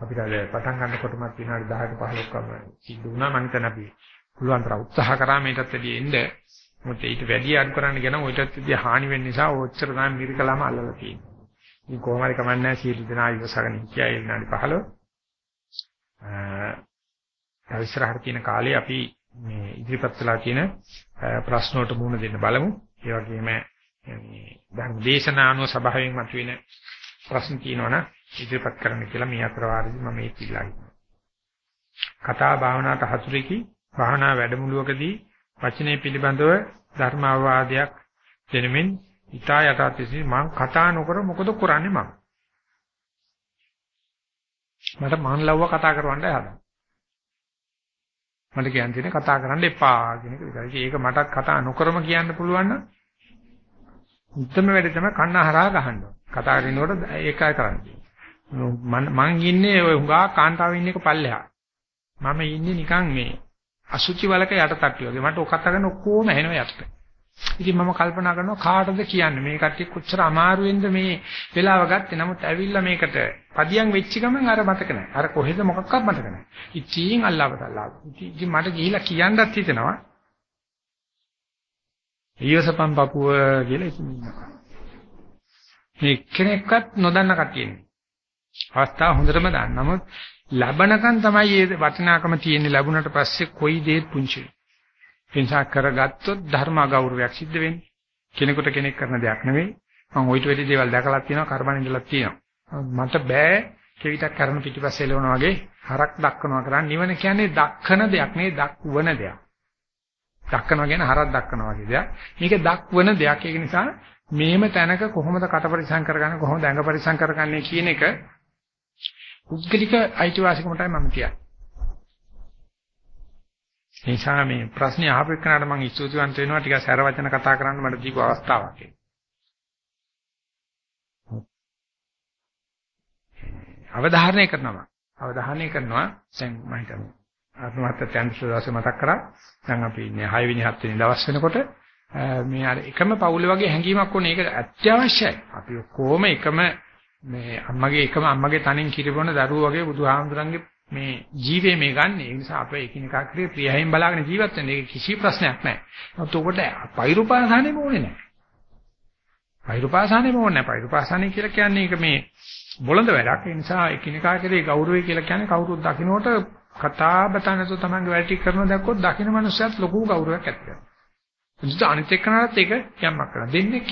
අපිට පටන් ගන්නකොටම විනාඩි 10ක 15කම සිද්ධ වුණා මම හිතන අපි පුළුවන් තරම් උත්සාහ කරා මේකත් වැඩි එන්න මොකද ඊට වැඩි අඩු කරන්න කියන ඔයටත් වැඩි හානි වෙන්න නිසා ඔච්චර තමයි මිරිකලාම අල්ලලා තියෙන්නේ. ඉතින් කොහොම හරි කමන්නේ සීල දෙනා ඉවසගෙන හිටියා ඒ විනාඩි 15. අ ඉස්සරහට තියෙන කාලේ අපි මේ ඉදිරිපත් කළා කියන ප්‍රශ්න වලට මුහුණ දෙන්න බලමු. ඒ වගේම මේ ධර්ම දේශනා අනුව සභාවෙන් මතුවෙන ප්‍රශ්න තියෙනවනම් ඉදිරිපත් කරන්න කියලා මේ අතර වාරදී මම ඒක ඉල්ලා හිටිනවා. කතා භාවනාවට හසුරෙකි භාවනා වැඩමුළුවකදී වචනේ පිළිබඳව ධර්ම අවවාදයක් දෙනමින් ඊටා යටත්සි මම කතා නොකර මොකද කරන්නේ මම මට මන් ලව්ව කතා කරවන්න හදා මට කියන්න තියෙන්නේ කතා කරන්න එපා කියන එක විතරයි. ඒක මටත් කතා නොකරම කියන්න පුළුවන් නම් උත්තරම වැඩේ තමයි කන්න හරහා ගහන්න ඕන. කතා කරනකොට ඒකයි කරන්නේ. මම ඉන්නේ ඔය හුඟා කාන්තාව ඉන්න එක පල්ලෙහා. මම ඉන්නේ නිකන් මේ අසුචි වලක යට තට්ටි වගේ. මට ඔක කතා කරන ඔක්කොම ඇහෙනවා යට. ඉතින් මම කල්පනා කරනවා කාටද කියන්නේ මේ කට්ටිය කොච්චර අමාරුවෙන්ද මේ වෙලාව ගත්තේ. නමුත් ඇවිල්ලා මේකට පදියම් වෙච්ච ගමන් අර මතක නැහැ. අර කොහෙද මොකක්වත් මතක නැහැ. ඉතින් අල්ලාවතල්ලා. ඉතින් මට ගිහිලා කියන්නත් හිතෙනවා. ඊවසපන් පපුව කියලා ඉතින් ඉන්නවා. මේ කෙනෙක්වත් නොදන්න කට්ටියනේ. අවස්ථාව හොඳටම දන්න. නමුත් ලබනකන් තමයි මේ වටිනාකම තියෙන්නේ ලැබුණට පස්සේ කොයි දේත් පුංචි. එනිසා කරගත්තොත් ධර්ම අගෞරවයක් සිද්ධ වෙන්නේ. කෙනෙකුට කෙනෙක් කරන දෙයක් නෙවෙයි. මම ওইට වෙඩි දේවල් දැකලා තියෙනවා කර්මණ ඉඳලා තියෙනවා. මට බෑ කෙවිතක් කරන පිටිපස්සේ එළවනවා වගේ හරක් දක්වනවා කරන්නේ නිවන කියන්නේ දක්වන දෙයක් නෙවෙයි දක්වන දෙයක්. දක්වනවා කියන්නේ හරක් දක්වනවා වගේ දෙයක්. මේක දක්වන දෙයක්. ඒක නිසා මේම තැනක කොහොමද කට පරිසම් කරගන්නේ කොහොමද ඇඟ පරිසම් කරගන්නේ කියන එක පුද්ගලික අයිතිවාසිකමටයි මම කියන්නේ. ඒ නිසා මේ ප්‍රශ්නේ අහපු එක්කනට මම ස්තුතිවන්ත වෙනවා ටිකක් සැර වචන කතා කරන්න මට දීපු අවස්ථාවක් ඒක. අවධාරණය කරනවා. අවධාරණය කරනවා දැන් මම හිතන්නේ ආත්මහත්‍ය තැන්සුදාසේ මතක් කරා. දැන් අපි ඉන්නේ 6 වෙනි 7 වෙනි දවස් වෙනකොට මේ අර එකම පවුල වගේ හැඟීමක් ඕනේ. ඒක අත්‍යවශ්‍යයි. අපි ඔක්කොම එකම මේ අම්මගේ එකම අම්මගේ තනින් කිරිබොන දරුවෝ වගේ බුදුහාමුදුරන්ගේ මේ ජීවේ මේ ගන්න. ඒ නිසා අපේ එකිනෙකා ක්‍රිය ප්‍රියයෙන් බලාගෙන ජීවත් වෙන එක කිසි ප්‍රශ්නයක් නැහැ. නමුත් උකට පෛරුපාසානේ මොනේ නැහැ. පෛරුපාසානේ මොනේ නැහැ. පෛරුපාසානේ කියලා කියන්නේ ඒක මේ බොළඳ වැඩක්. ඒ නිසා එකිනෙකා කෙරේ ගෞරවය කියලා කියන්නේ කවුරුත් දකින්නට කතා බතා නැතුව තමන්ගේ වැඩ ටික කරන දැක්කොත් දකින්න මනුස්සයත් ලොකු ගෞරවයක් ඇති කරනවා. එනිසා අනිත් එක්කනට ඒක යම්මක් කරනවා. දෙන්නේ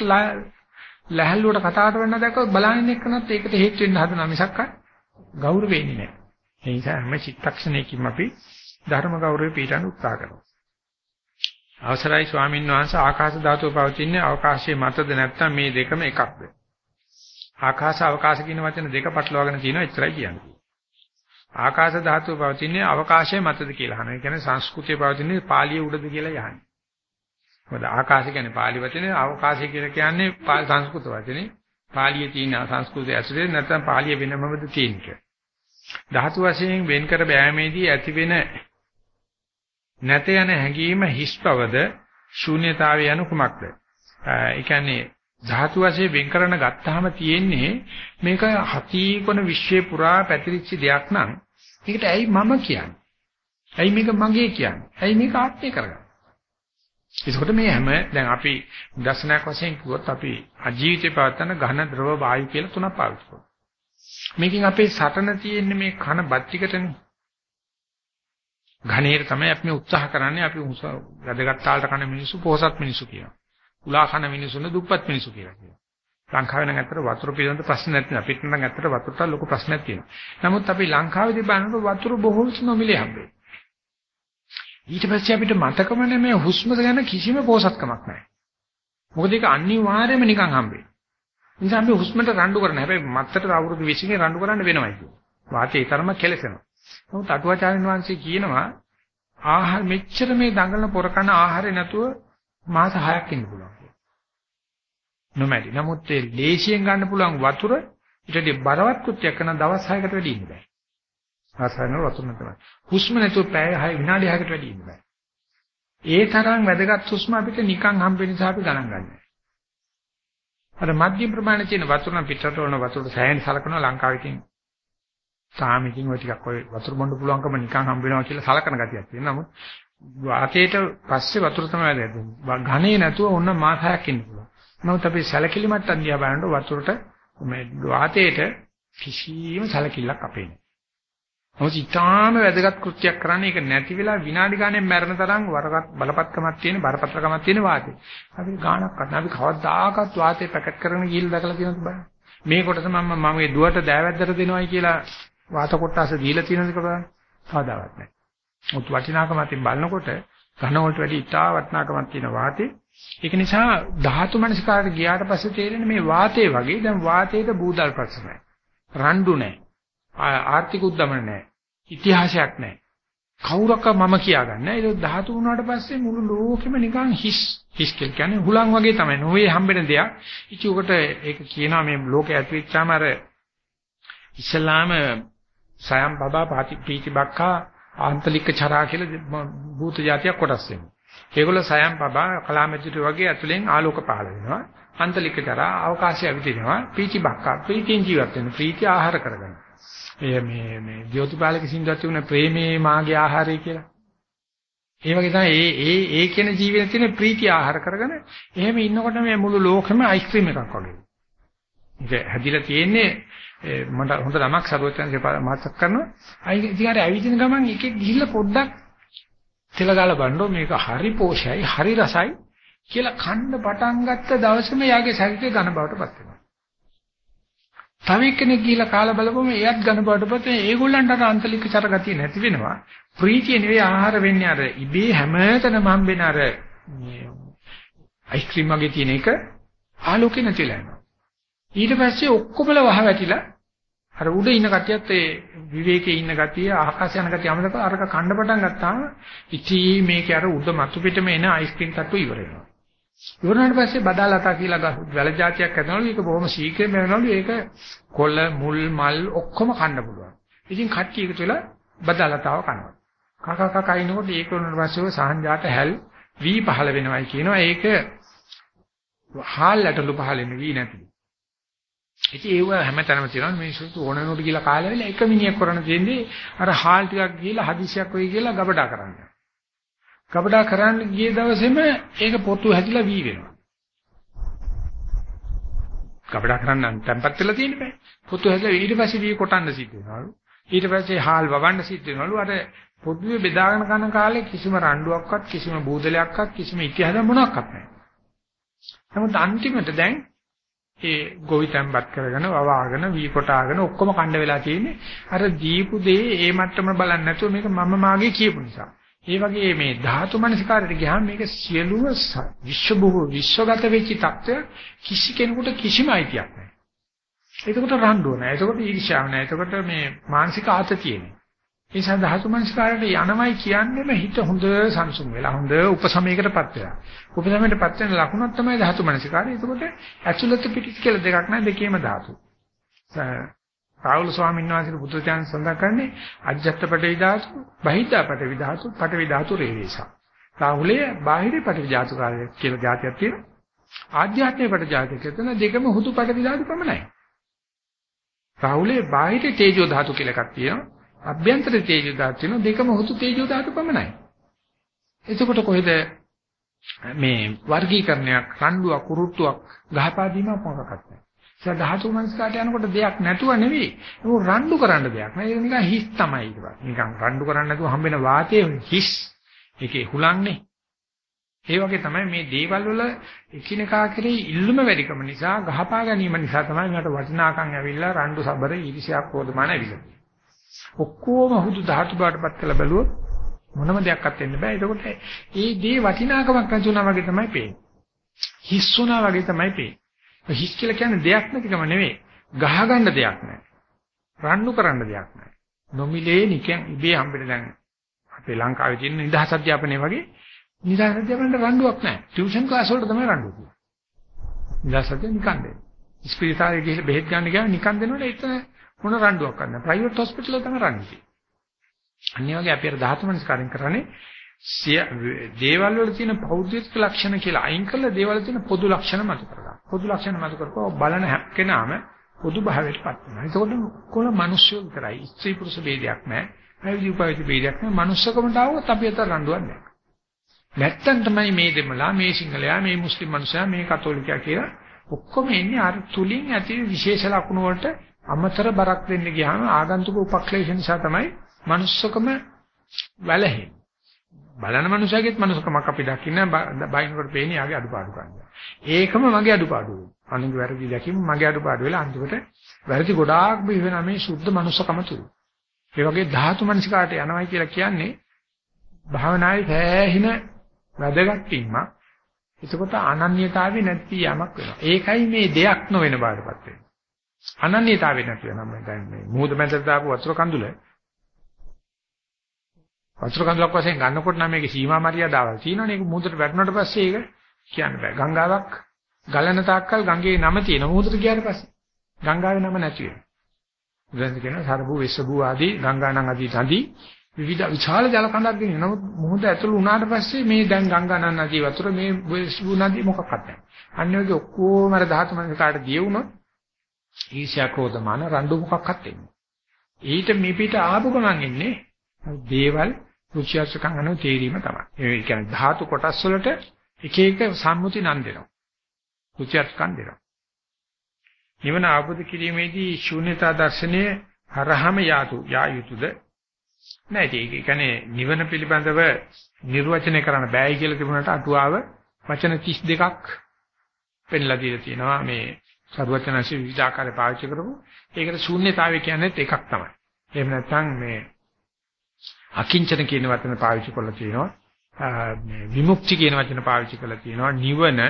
ලැහැල්ලුවට කතාවට වෙන්න දැක්කොත් බලහින්න එක්කනත් ඒකට හේතු වෙන්න හදනවා මිසක් ගෞරව වෙන්නේ නැහැ. ඒ නිසා හැම චිත්තක්ෂණයකින්ම අපි ධර්ම ගෞරවය පිළිටන්න උත්සාහ කරනවා. අවසරයි ස්වාමීන් වහන්සේ ආකාශ ධාතුව පවතින්නේ අවකාශයේ මතද නැත්නම් මේ දෙකම එකක්ද? ආකාශ අවකාශ කියන වචන දෙක පටලවාගෙන තියෙනවා එච්චරයි කියන්නේ. ආකාශ ධාතුව පවතින්නේ අවකාශයේ මතද කියලා අහනවා. ඒ කියන්නේ සංස්කෘතිය පවතින්නේ පාලිය උඩද කියලා යහන්නේ. මොකද ආකාශය කියන්නේ පාලි වචනේ අවකාශය කියලා කියන්නේ සංස්කෘත වචනේ. පාලියේ තියෙන සංස්කෘතය ඇතුලේ නැත්නම් පාලිය වෙනමවද තියෙන්නේ. ධාතු වශයෙන් වෙන් කර බෑමේදී ඇතිවෙන නැත යන හැඟීම හිස් බවද ශූන්‍යතාවය යන කුමක්ද? ඒ කියන්නේ ධාතු වශයෙන් වෙන් කරන ගත්තාම තියෙන්නේ මේක හතිකොන විශ්වය පුරා පැතිරිච්ච දෙයක් නම් ඒකට ඇයි මම කියන්නේ? ඇයි මේක මගේ කියන්නේ? ඇයි මේක ආත්මය කරගන්නේ? ඒකකොට මේ හැම දැන් අපි දර්ශනයක් වශයෙන් කිව්වොත් අපි අජීවිතේ පවත්තන ඝන ද්‍රව වායු කියලා තුනක් පාවිච්චි කරනවා. මේකෙන් අපේ සටන තියෙන්නේ මේ කන බත් ටිකටනේ. ඝනේර තමයි අපි උත්සාහ කරන්නේ අපි වැඩගත් තාලට කන මිනිස්සු පොහසත් මිනිස්සු කියනවා. උලා කන මිනිස්සුන දුප්පත් මිනිස්සු කියලා කියනවා. ලංකාවේ නම් ඇත්තට වතුර පිළිබඳ ප්‍රශ්න නැති නෑ. අපිට නම් ඇත්තට වතුරට ලොකු ප්‍රශ්නයක් තියෙනවා. නමුත් අපි ලංකාවේදී බලනකොට වතුර බොහෝ විට නොමිලේ හම්බෙන්නේ. ඊට පස්සේ අපිට මතකම නැමේ හුස්ම ගැන කිසිම පෝසත්කමක් නැහැ. මොකද ඒක අනිවාර්යයෙන්ම නිකන් හම්බෙන්නේ. නිසා අපි හුස්මට රණ්ඩු කරන හැබැයි මත්තට අවුරුදු 20 කින් රණ්ඩු කරන්න වෙනවයි කියන්නේ. වාතයේ තරම කෙලසෙනවා. නමුත් අටුවාචාර්යන් වහන්සේ කියනවා ආහාර මෙච්චර මේ දඟලන පොර කන ආහාරේ නැතුව මාස 6ක් ඉන්න පුළුවන් කියලා. නොමැටි. නමුත් ඒ ලේසියෙන් ගන්න පුළුවන් වතුර ඊටදී බරවත් කෘත්‍යයක් කරන දවස් 6කට වැඩි ඉන්න බෑ. ආසන්න වතුර නැතම. හුස්ම නැතුව පැය 6 විනාඩි 6කට වැඩි ඉන්න බෑ. ඒ තරම් වැදගත් හුස්ම අපිට නිකන් හම්බෙන නිසා අපි ගණන් ගන්නවා. අර මධ්‍යම ප්‍රමාණයේ තියෙන වතුර නම් පිටරට වන වතුරට සෑහෙන සලකනවා ලංකාවේ තියෙන. තාම ඉතින් ඔය ටිකක් ඔය වතුර බොන්න පුළුවන්කම නිකන් හම්බ වෙනවා කියලා සලකන ගතියක් තියෙනවා. නමුත් වාතයට පස්සේ වතුර තමයි වැදෙන්නේ. ඝනේ නැතුව ඕන මාස 6ක් ඉන්න පුළුවන්. නමුත් අපි සැලකිලිමත් අන්දියා බලනකොට වතුරට මේ වාතයට කිසිම සැලකිල්ලක් අපේ නෑ. මොකද ඊටාම වැදගත් කෘත්‍යයක් කරන්නේ ඒක නැති වෙලා විනාඩි ගානේ මැරෙන තරම් වරකට බලපත්කමක් තියෙන බරපතලකමක් තියෙන වාතය. අපි ගානක් ගන්න අපි කවදාකවත් වාතය පැකට් කරගෙන ගිහිල්ලා දැකලා තියෙනවද බලන්න. මේ කොටස මම මම මේ දුවට දෑවැද්දට දෙනවයි කියලා වාත කොටස දීලා තියෙනවද කියලා කවදාවත් නැහැ. මුත් වටිනාකම අතින් බලනකොට ඝන වලට වැඩි ඉතා වටිනාකමක් තියෙන වාතේ. ඒක නිසා ධාතු මනසකාරට ගියාට පස්සේ තේරෙන්නේ මේ වාතේ වගේ දැන් වාතේට බූදල් ප්‍රශ්න නැහැ. රණ්ඩු නැහැ. ආර්ථික උද්දමන නැහැ. ඉතිහාසයක් නැහැ. කවුරක්ක මම කියාගන්නේ නැහැ. ඒක ධාතු වුණාට පස්සේ මුළු ලෝකෙම නිකන් හිස් හිස් කියන්නේ හුලං වගේ තමයි. නොවේ හම්බෙන දෙයක්. ඉති උකට ඒක කියනවා මේ ලෝකේ ඇතිවෙච්චාම අර ඉස්ලාම සයම් බබා පාටි පීති බක්කා ආන්තලික චරා කියලා භූත జాතියක් කොටස් වෙනවා. ඒගොල්ලෝ සයම් බබා කලාමැදිට වගේ ඇතුලෙන් ආලෝක පහළ වෙනවා. අන්තලික චරා අවකාශය විදිනවා. පීති බක්කා ප්‍රීතියෙන් ජීවත් වෙන ප්‍රීතිය ආහාර කරගන්න. මේ මේ මේ ජෝතිපාලක සින්දුවක් තිබුණ ප්‍රේමේ මාගේ ආහාරය කියලා. ඒ වගේ තමයි ඒ ඒ ඒ කියන ජීවිතේ තියෙන ප්‍රීතිය ආහාර කරගෙන එහෙම ඉන්නකොට මේ මුළු ලෝකෙම අයිස්ක්‍රීම් එකක් වගේ. ඒක හැදිලා තියෙන්නේ මට හොඳ නමක් සරුවචනසේ මාතක් කරනවා. අයි ඉතින් අර ඇවිදින ගමන් එකෙක් ගිහිල්ලා පොඩ්ඩක් තෙල ගාලා බලනො මේක හරි පෝෂයි හරි රසයි කියලා කන්න පටන් ගත්ත දවසේම යාගේ ශරීරය ඝන බවට පත් වෙනවා. තව එක්කෙනෙක් ගිහිලා කාලා බලපුවම එයත් ඝන බවටපත් වෙන ඒගොල්ලන්ට අර අන්තලික චරගතිය නැති වෙනවා. ප්‍රීතිය නෙවෙයි ආහාර වෙන්නේ අර ඉබේ හැමතැනම හම්බෙන අර අයිස්ක්‍රීම් වගේ තියෙන එක ආලෝකේ නැතිලා යනවා. ඊට පස්සේ ඔක්කොමල වහ වැටිලා අර උඩ ඉන්න කටියත් ඒ විවේකයේ ඉන්න ගතිය ආකාශ යන ගතිය අමතක අරක කන්න පටන් ගත්තාම ඉතී මේකේ අර උඩ මතු පිටම එන අයිස්ක්‍රීම් තට්ටු ඉවර වෙනවා. ඉවරනාට පස්සේ බදාලතා කියලා වැල జాතියක් හදනවලු ඒක බොහොම ශීඝ්‍රයෙන් වෙනවලු ඒක කොළ මුල් මල් ඔක්කොම කන්න පුළුවන්. ඉතින් කට්ටිය එකතු වෙලා බදාලතාව කනවා. කක කක කයින්කොට ඒක උනට පස්සේ සහන්ජාට හැල් වී පහළ වෙනවයි කියනවා. ඒක හාල් ඇටලු පහළ වෙන වී නැති. ඉතින් ඒව හැමතැනම තියෙනවා මිනිස්සු ඕනනොට කියලා කාලේ වෙලා එක මිනිහෙක් කරන්න තියෙන්නේ අර හාල් ටිකක් ගිහලා හදිසියක් වෙයි කියලා ගබඩා කරන්නේ. කපඩා කරන්න ගිය දවසේම ඒක පොතු හැදිලා වී වෙනවා. කපඩා කරන්න තැම්පත් වෙලා තියෙන බෑ. පොතු හැදිලා ඊට පස්සේ වී කොටන්න සිද්ධ වෙනවලු. ඊට පස්සේ හාල් වවන්න සිද්ධ වෙනවලු. අර පොදුවේ බෙදාගෙන කන කාලේ කිසිම රණ්ඩුවක්වත් කිසිම බූදලයක්වත් කිසිම ඉතිහාස මොනක්වත් නැහැ. නමුත් අන්තිමට දැන් ඒ ගොවි තැම්පත් කරගෙන වවාගෙන වී කොටාගෙන ඔක්කොම කණ්ඩ වෙලා තියෙන්නේ අර දීපු දේ ඒ මට්ටම බලන්නේ නැතුව මේක මම මාගේ කියපු නිසා. ඒ වගේ මේ ධාතු මනසිකාරයට ගියාම මේක සියලුම විශ්වබහු විශ්වගත වෙච්ච తত্ত্বය කිසි කෙනෙකුට කිසිම අයිතියක් නැහැ. එතකොට රණ්ඩුව නැහැ. එතකොට ඊර්ෂ්‍යාව නැහැ. එතකොට මේ මානසික ආතතිය නැහැ. ඒ නිසා ධාතු මනසිකාරයට යනවයි කියන්නේම හිත හොඳ සංසුන් වෙලා හොඳ උපසමයකටපත් වෙලා. උපසමයකටපත් වෙන ලකුණක් තමයි ධාතු මනසිකාරය. එතකොට ඇතුළත පිටිත් කියලා දෙකක් නැහැ දෙකේම ධාතු. රාහුල ස්වාමීන් වහන්සේ බුදුචාන් සඳහන් කරන්නේ අජ්ජත් පටවි ධාතු, බහිද්ධා පටවි ධාතු, පටවි ධාතු රේවේසා. රාහුලේ බාහිරේ පටවි ධාතු කාර්ය කියලා જાතියක් තියෙනවා. ආධ්‍යාත්මික පට જાතියක් තියෙන දෙකම හුදු පටවි ධාතු පමණයි. රාහුලේ බාහිරේ තේජෝ ධාතු කියලා එකක් තියෙනවා. අභ්‍යන්තරේ තේජෝ ධාතු තියෙනවා. දෙකම හුදු තේජෝ ධාතු පමණයි. එතකොට කොහෙද මේ වර්ගීකරණයක්, රණ්ඩුවක්, කුරුට්ටුවක් ගහපාදීමක් මොකක්වත් නැහැ. ඒ ධාතු මනසකට යනකොට දෙයක් නැතුව නෙවෙයි. ඒක රණ්ඩු කරන්න දෙයක් නෑ. ඒක නිකන් හිස් තමයි ඒක. නිකන් රණ්ඩු කරන්න නැතුව හම්බෙන වාතයේ හිස්. ඒකේ හුලන්නේ. ඒ වගේ තමයි මේ දේවල් වල එකිනෙකා කෙරෙහි ඉල්ලුම වැඩිකම නිසා ගහපා ගැනීම නිසා තමයි මට වටිනාකම් ඇවිල්ලා රණ්ඩු සබර ඊර්ෂ්‍යාවක් පොදමාන ඇවිල්ලා. ඔක්කොම හුදු ධාතු බාටපත් කළ බැලුවොත් මොනම දෙයක්වත් වෙන්න බෑ. ඒකෝට ඒ දේ වටිනාකමක් නැති වුණා වගේ තමයි පේන්නේ. හිස් වුණා වගේ තමයි පේන්නේ. හිස් කියලා කියන්නේ දෙයක් නැතිකම නෙවෙයි. ගහගන්න දෙයක් නැහැ. රණ්ඩු කරන්න දෙයක් නැහැ. නොමිලේ නිකන් ඉබේ හම්බෙන්න දැන් අපේ ලංකාවේ තියෙන නිදහස් අධ්‍යාපනයේ වගේ නිදහස් අධ්‍යාපනයේ රණ්ඩුවක් නැහැ. ටියුෂන් ක්ලාස් වලට තමයි රණ්ඩු තියෙන්නේ. නිදහස් අධ්‍යාපනය නිකන් දෙන්නේ. ස්පිරිතාලේ ගිහලා බෙහෙත් ගන්න ගියාම නිකන් දෙනවනේ එතන මොන රණ්ඩුවක් කරන්න. ප්‍රයිවට් හොස්පිටල් වල තමයි රණ්ඩු තියෙන්නේ. අනිත් වගේ අපි අර ධාතු මනස්කාරයෙන් කරන්නේ දේවල් වල තියෙන පෞද්ගලික ලක්ෂණ කියලා අයින් කරලා දේවල් තියෙන පොදු ලක්ෂණ මත කරගන්න. පොදු ලක්ෂණ මත කරපුවා බලන හැම කෙනාම පොදු භාවයටපත් වෙනවා. ඒකෝල කොළ මිනිස්සු විතරයි. ස්ත්‍රී පුරුෂ ભેදයක් නැහැ. පැවිදි උපවිදි ભેදයක් නැහැ. මනුස්සකමට આવුවත් අපි අතර රණ්ඩුවක් නැහැ. නැත්තම් තමයි මේ දෙමලා, මේ සිංහලයා, මේ මුස්ලිම් මනුස්සයා, මේ කතෝලිකයා කියලා ඔක්කොම එන්නේ අර තුලින් ඇති විශේෂ ලක්ෂණ වලට අමතර බරක් දෙන්න ගියාම ආගන්තුක උපක්ලේශ නිසා තමයි මනුස්සකම වැළහෙන්නේ. බලන මනුස්සයෙක්ත් මනුස්සකමක් අපි දකින්න බයින්කොට පේන්නේ යාගේ අඩුපාඩු ගන්න. ඒකම මගේ අඩුපාඩු. අනුන්ගේ වැරදි දැකීම මගේ අඩුපාඩු වෙලා අන්තිමට වැරදි ගොඩාක් බිහි වෙනා මේ සුද්ධ මනුස්සකම තුරු. ඒ වගේ ධාතු මනසිකාට යනවයි කියලා කියන්නේ භාවනාවේ සෑහින වැදගත් වීමක්. එතකොට අනන්‍යතාවය නැති යමක් වෙනවා. ඒකයි මේ දෙයක් නොවන බාටපත් වෙන්නේ. අනන්‍යතාවය නැති වෙනම දැන් මේ මූද මැදට දාපු වතුර කඳුල වතුර කඳුලක් වශයෙන් ගන්නකොට නම් මේකේ සීමා මරියාදාවල් තියෙනවනේ. ඒක මුහුදට වැටුණාට පස්සේ ඒක කියන්න බෑ. ගංගාවක් ගලන තාක්කල් ගංගේ නම තියෙන මුහුදට ගියාට පස්සේ ගංගාවේ නම නැති වෙනවා. උදාහරණ කියන සරබු වෙස්සබු ආදී ගංගානං ආදී තදී විවිධ විශාල ජල කඳක් ගෙනියන නමුත් මුහුද ඇතුළු වුණාට පස්සේ මේ දැන් ගංගානං ආදී වතුර මේ වෙස්සබු නදී මොකක්වත් නැහැ. අන්න ඔයගේ ඔක්කොම අර ධාතු මනසකට දිය වුණොත් ඊර්ෂ්‍යා ක්‍රෝධමාන රණ්ඩු මොකක්වත් එන්නේ. ඊට මිපිට ආපු ගමන් එන්නේ දේවල් රුචියස්කම් අනුව තේරීම තමයි. ඒ කියන්නේ ධාතු කොටස් වලට එක එක සම්මුති නම් දෙනවා. රුචියස්කම් දෙනවා. නිවන අවබෝධ කිරීමේදී ශූන්‍යතා දර්ශනය හරහම යාතු යා යුතුයද? නැහැ ඒක කියන්නේ නිවන පිළිබඳව නිර්වචනය කරන්න බෑයි කියලා තිබුණාට අටුවාව වචන 32ක් පෙන්ලා දීලා තියෙනවා මේ සරුවචනසි විවිධ ආකාරය පාවිච්චි කරපු. ඒකට ශූන්‍යතාවය කියන්නේ එකක් තමයි. එහෙම නැත්නම් මේ අකිංචන කියන වචන පාවිච්චි කරලා තියෙනවා. මේ විමුක්ති කියන වචන පාවිච්චි කරලා තියෙනවා. නිවන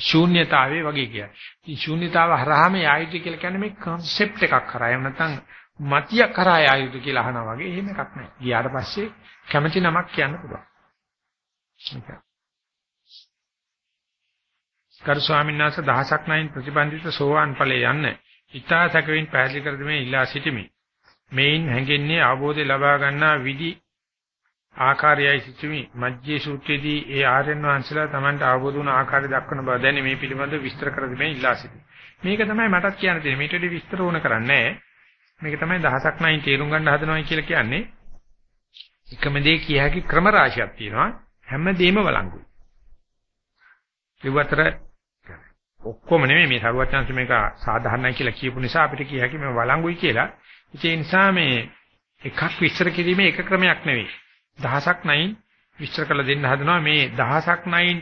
ශූන්‍යතාවයේ වගේ කියයි. ඉතින් ශූන්‍යතාව හරහාම යායුතු කියලා කියන්නේ මේ concept එකක් කරා. එහෙම නැත්නම් මතිය කරා යායුතු කියලා අහනවා වගේ. එහෙම එකක් නැහැ. ගියාට පස්සේ කැමැති නමක් කියන්න පුළුවන්. කරු ස්වාමීන් වහන්සේ දහසක් නයින් ප්‍රතිබන්ධිත සෝවාන් ඵලයේ යන්න. ඊතා සැකවින් පැහැදිලි කර දෙමේ ඉල්ලා සිටිමි. මේන් හැඟෙන්නේ අවබෝධය ලබා ගන්නා විදි ආකාරයයි සිතුමි මජ්ජේ සූත්‍රයේදී ඒ ආර්යයන් වහන්සේලා Tamanට අවබෝධ වුණ ආකාරය දක්වන බව දැන මේ පිළිබඳව විස්තර කර දෙමින් ඉල්ලා සිටිනවා. මේක තමයි මටත් කියන්න තියෙන්නේ. මේට වඩා විස්තර ඕන කරන්නේ මේක තමයි දහසක් නයින් තේරුම් ගන්න හදනවා කියලා කියන්නේ. එකම දේ කිය හැකි ක්‍රම රාශියක් තියෙනවා. හැමදේම වළංගුයි. ඒවතර ඔක්කොම නෙමෙයි මේ සරුවචන්ස මේක සාධාරණයි කියලා කියපු නිසා අපිට කිය හැකි මේ වළංගුයි කියලා. ඒ නිසා මේ එකක් විස්තර කිරීමේ එක ක්‍රමයක් නෙවෙයි. දහසක් නයින් විස්තර කරලා දෙන්න හදනවා මේ දහසක් නයින්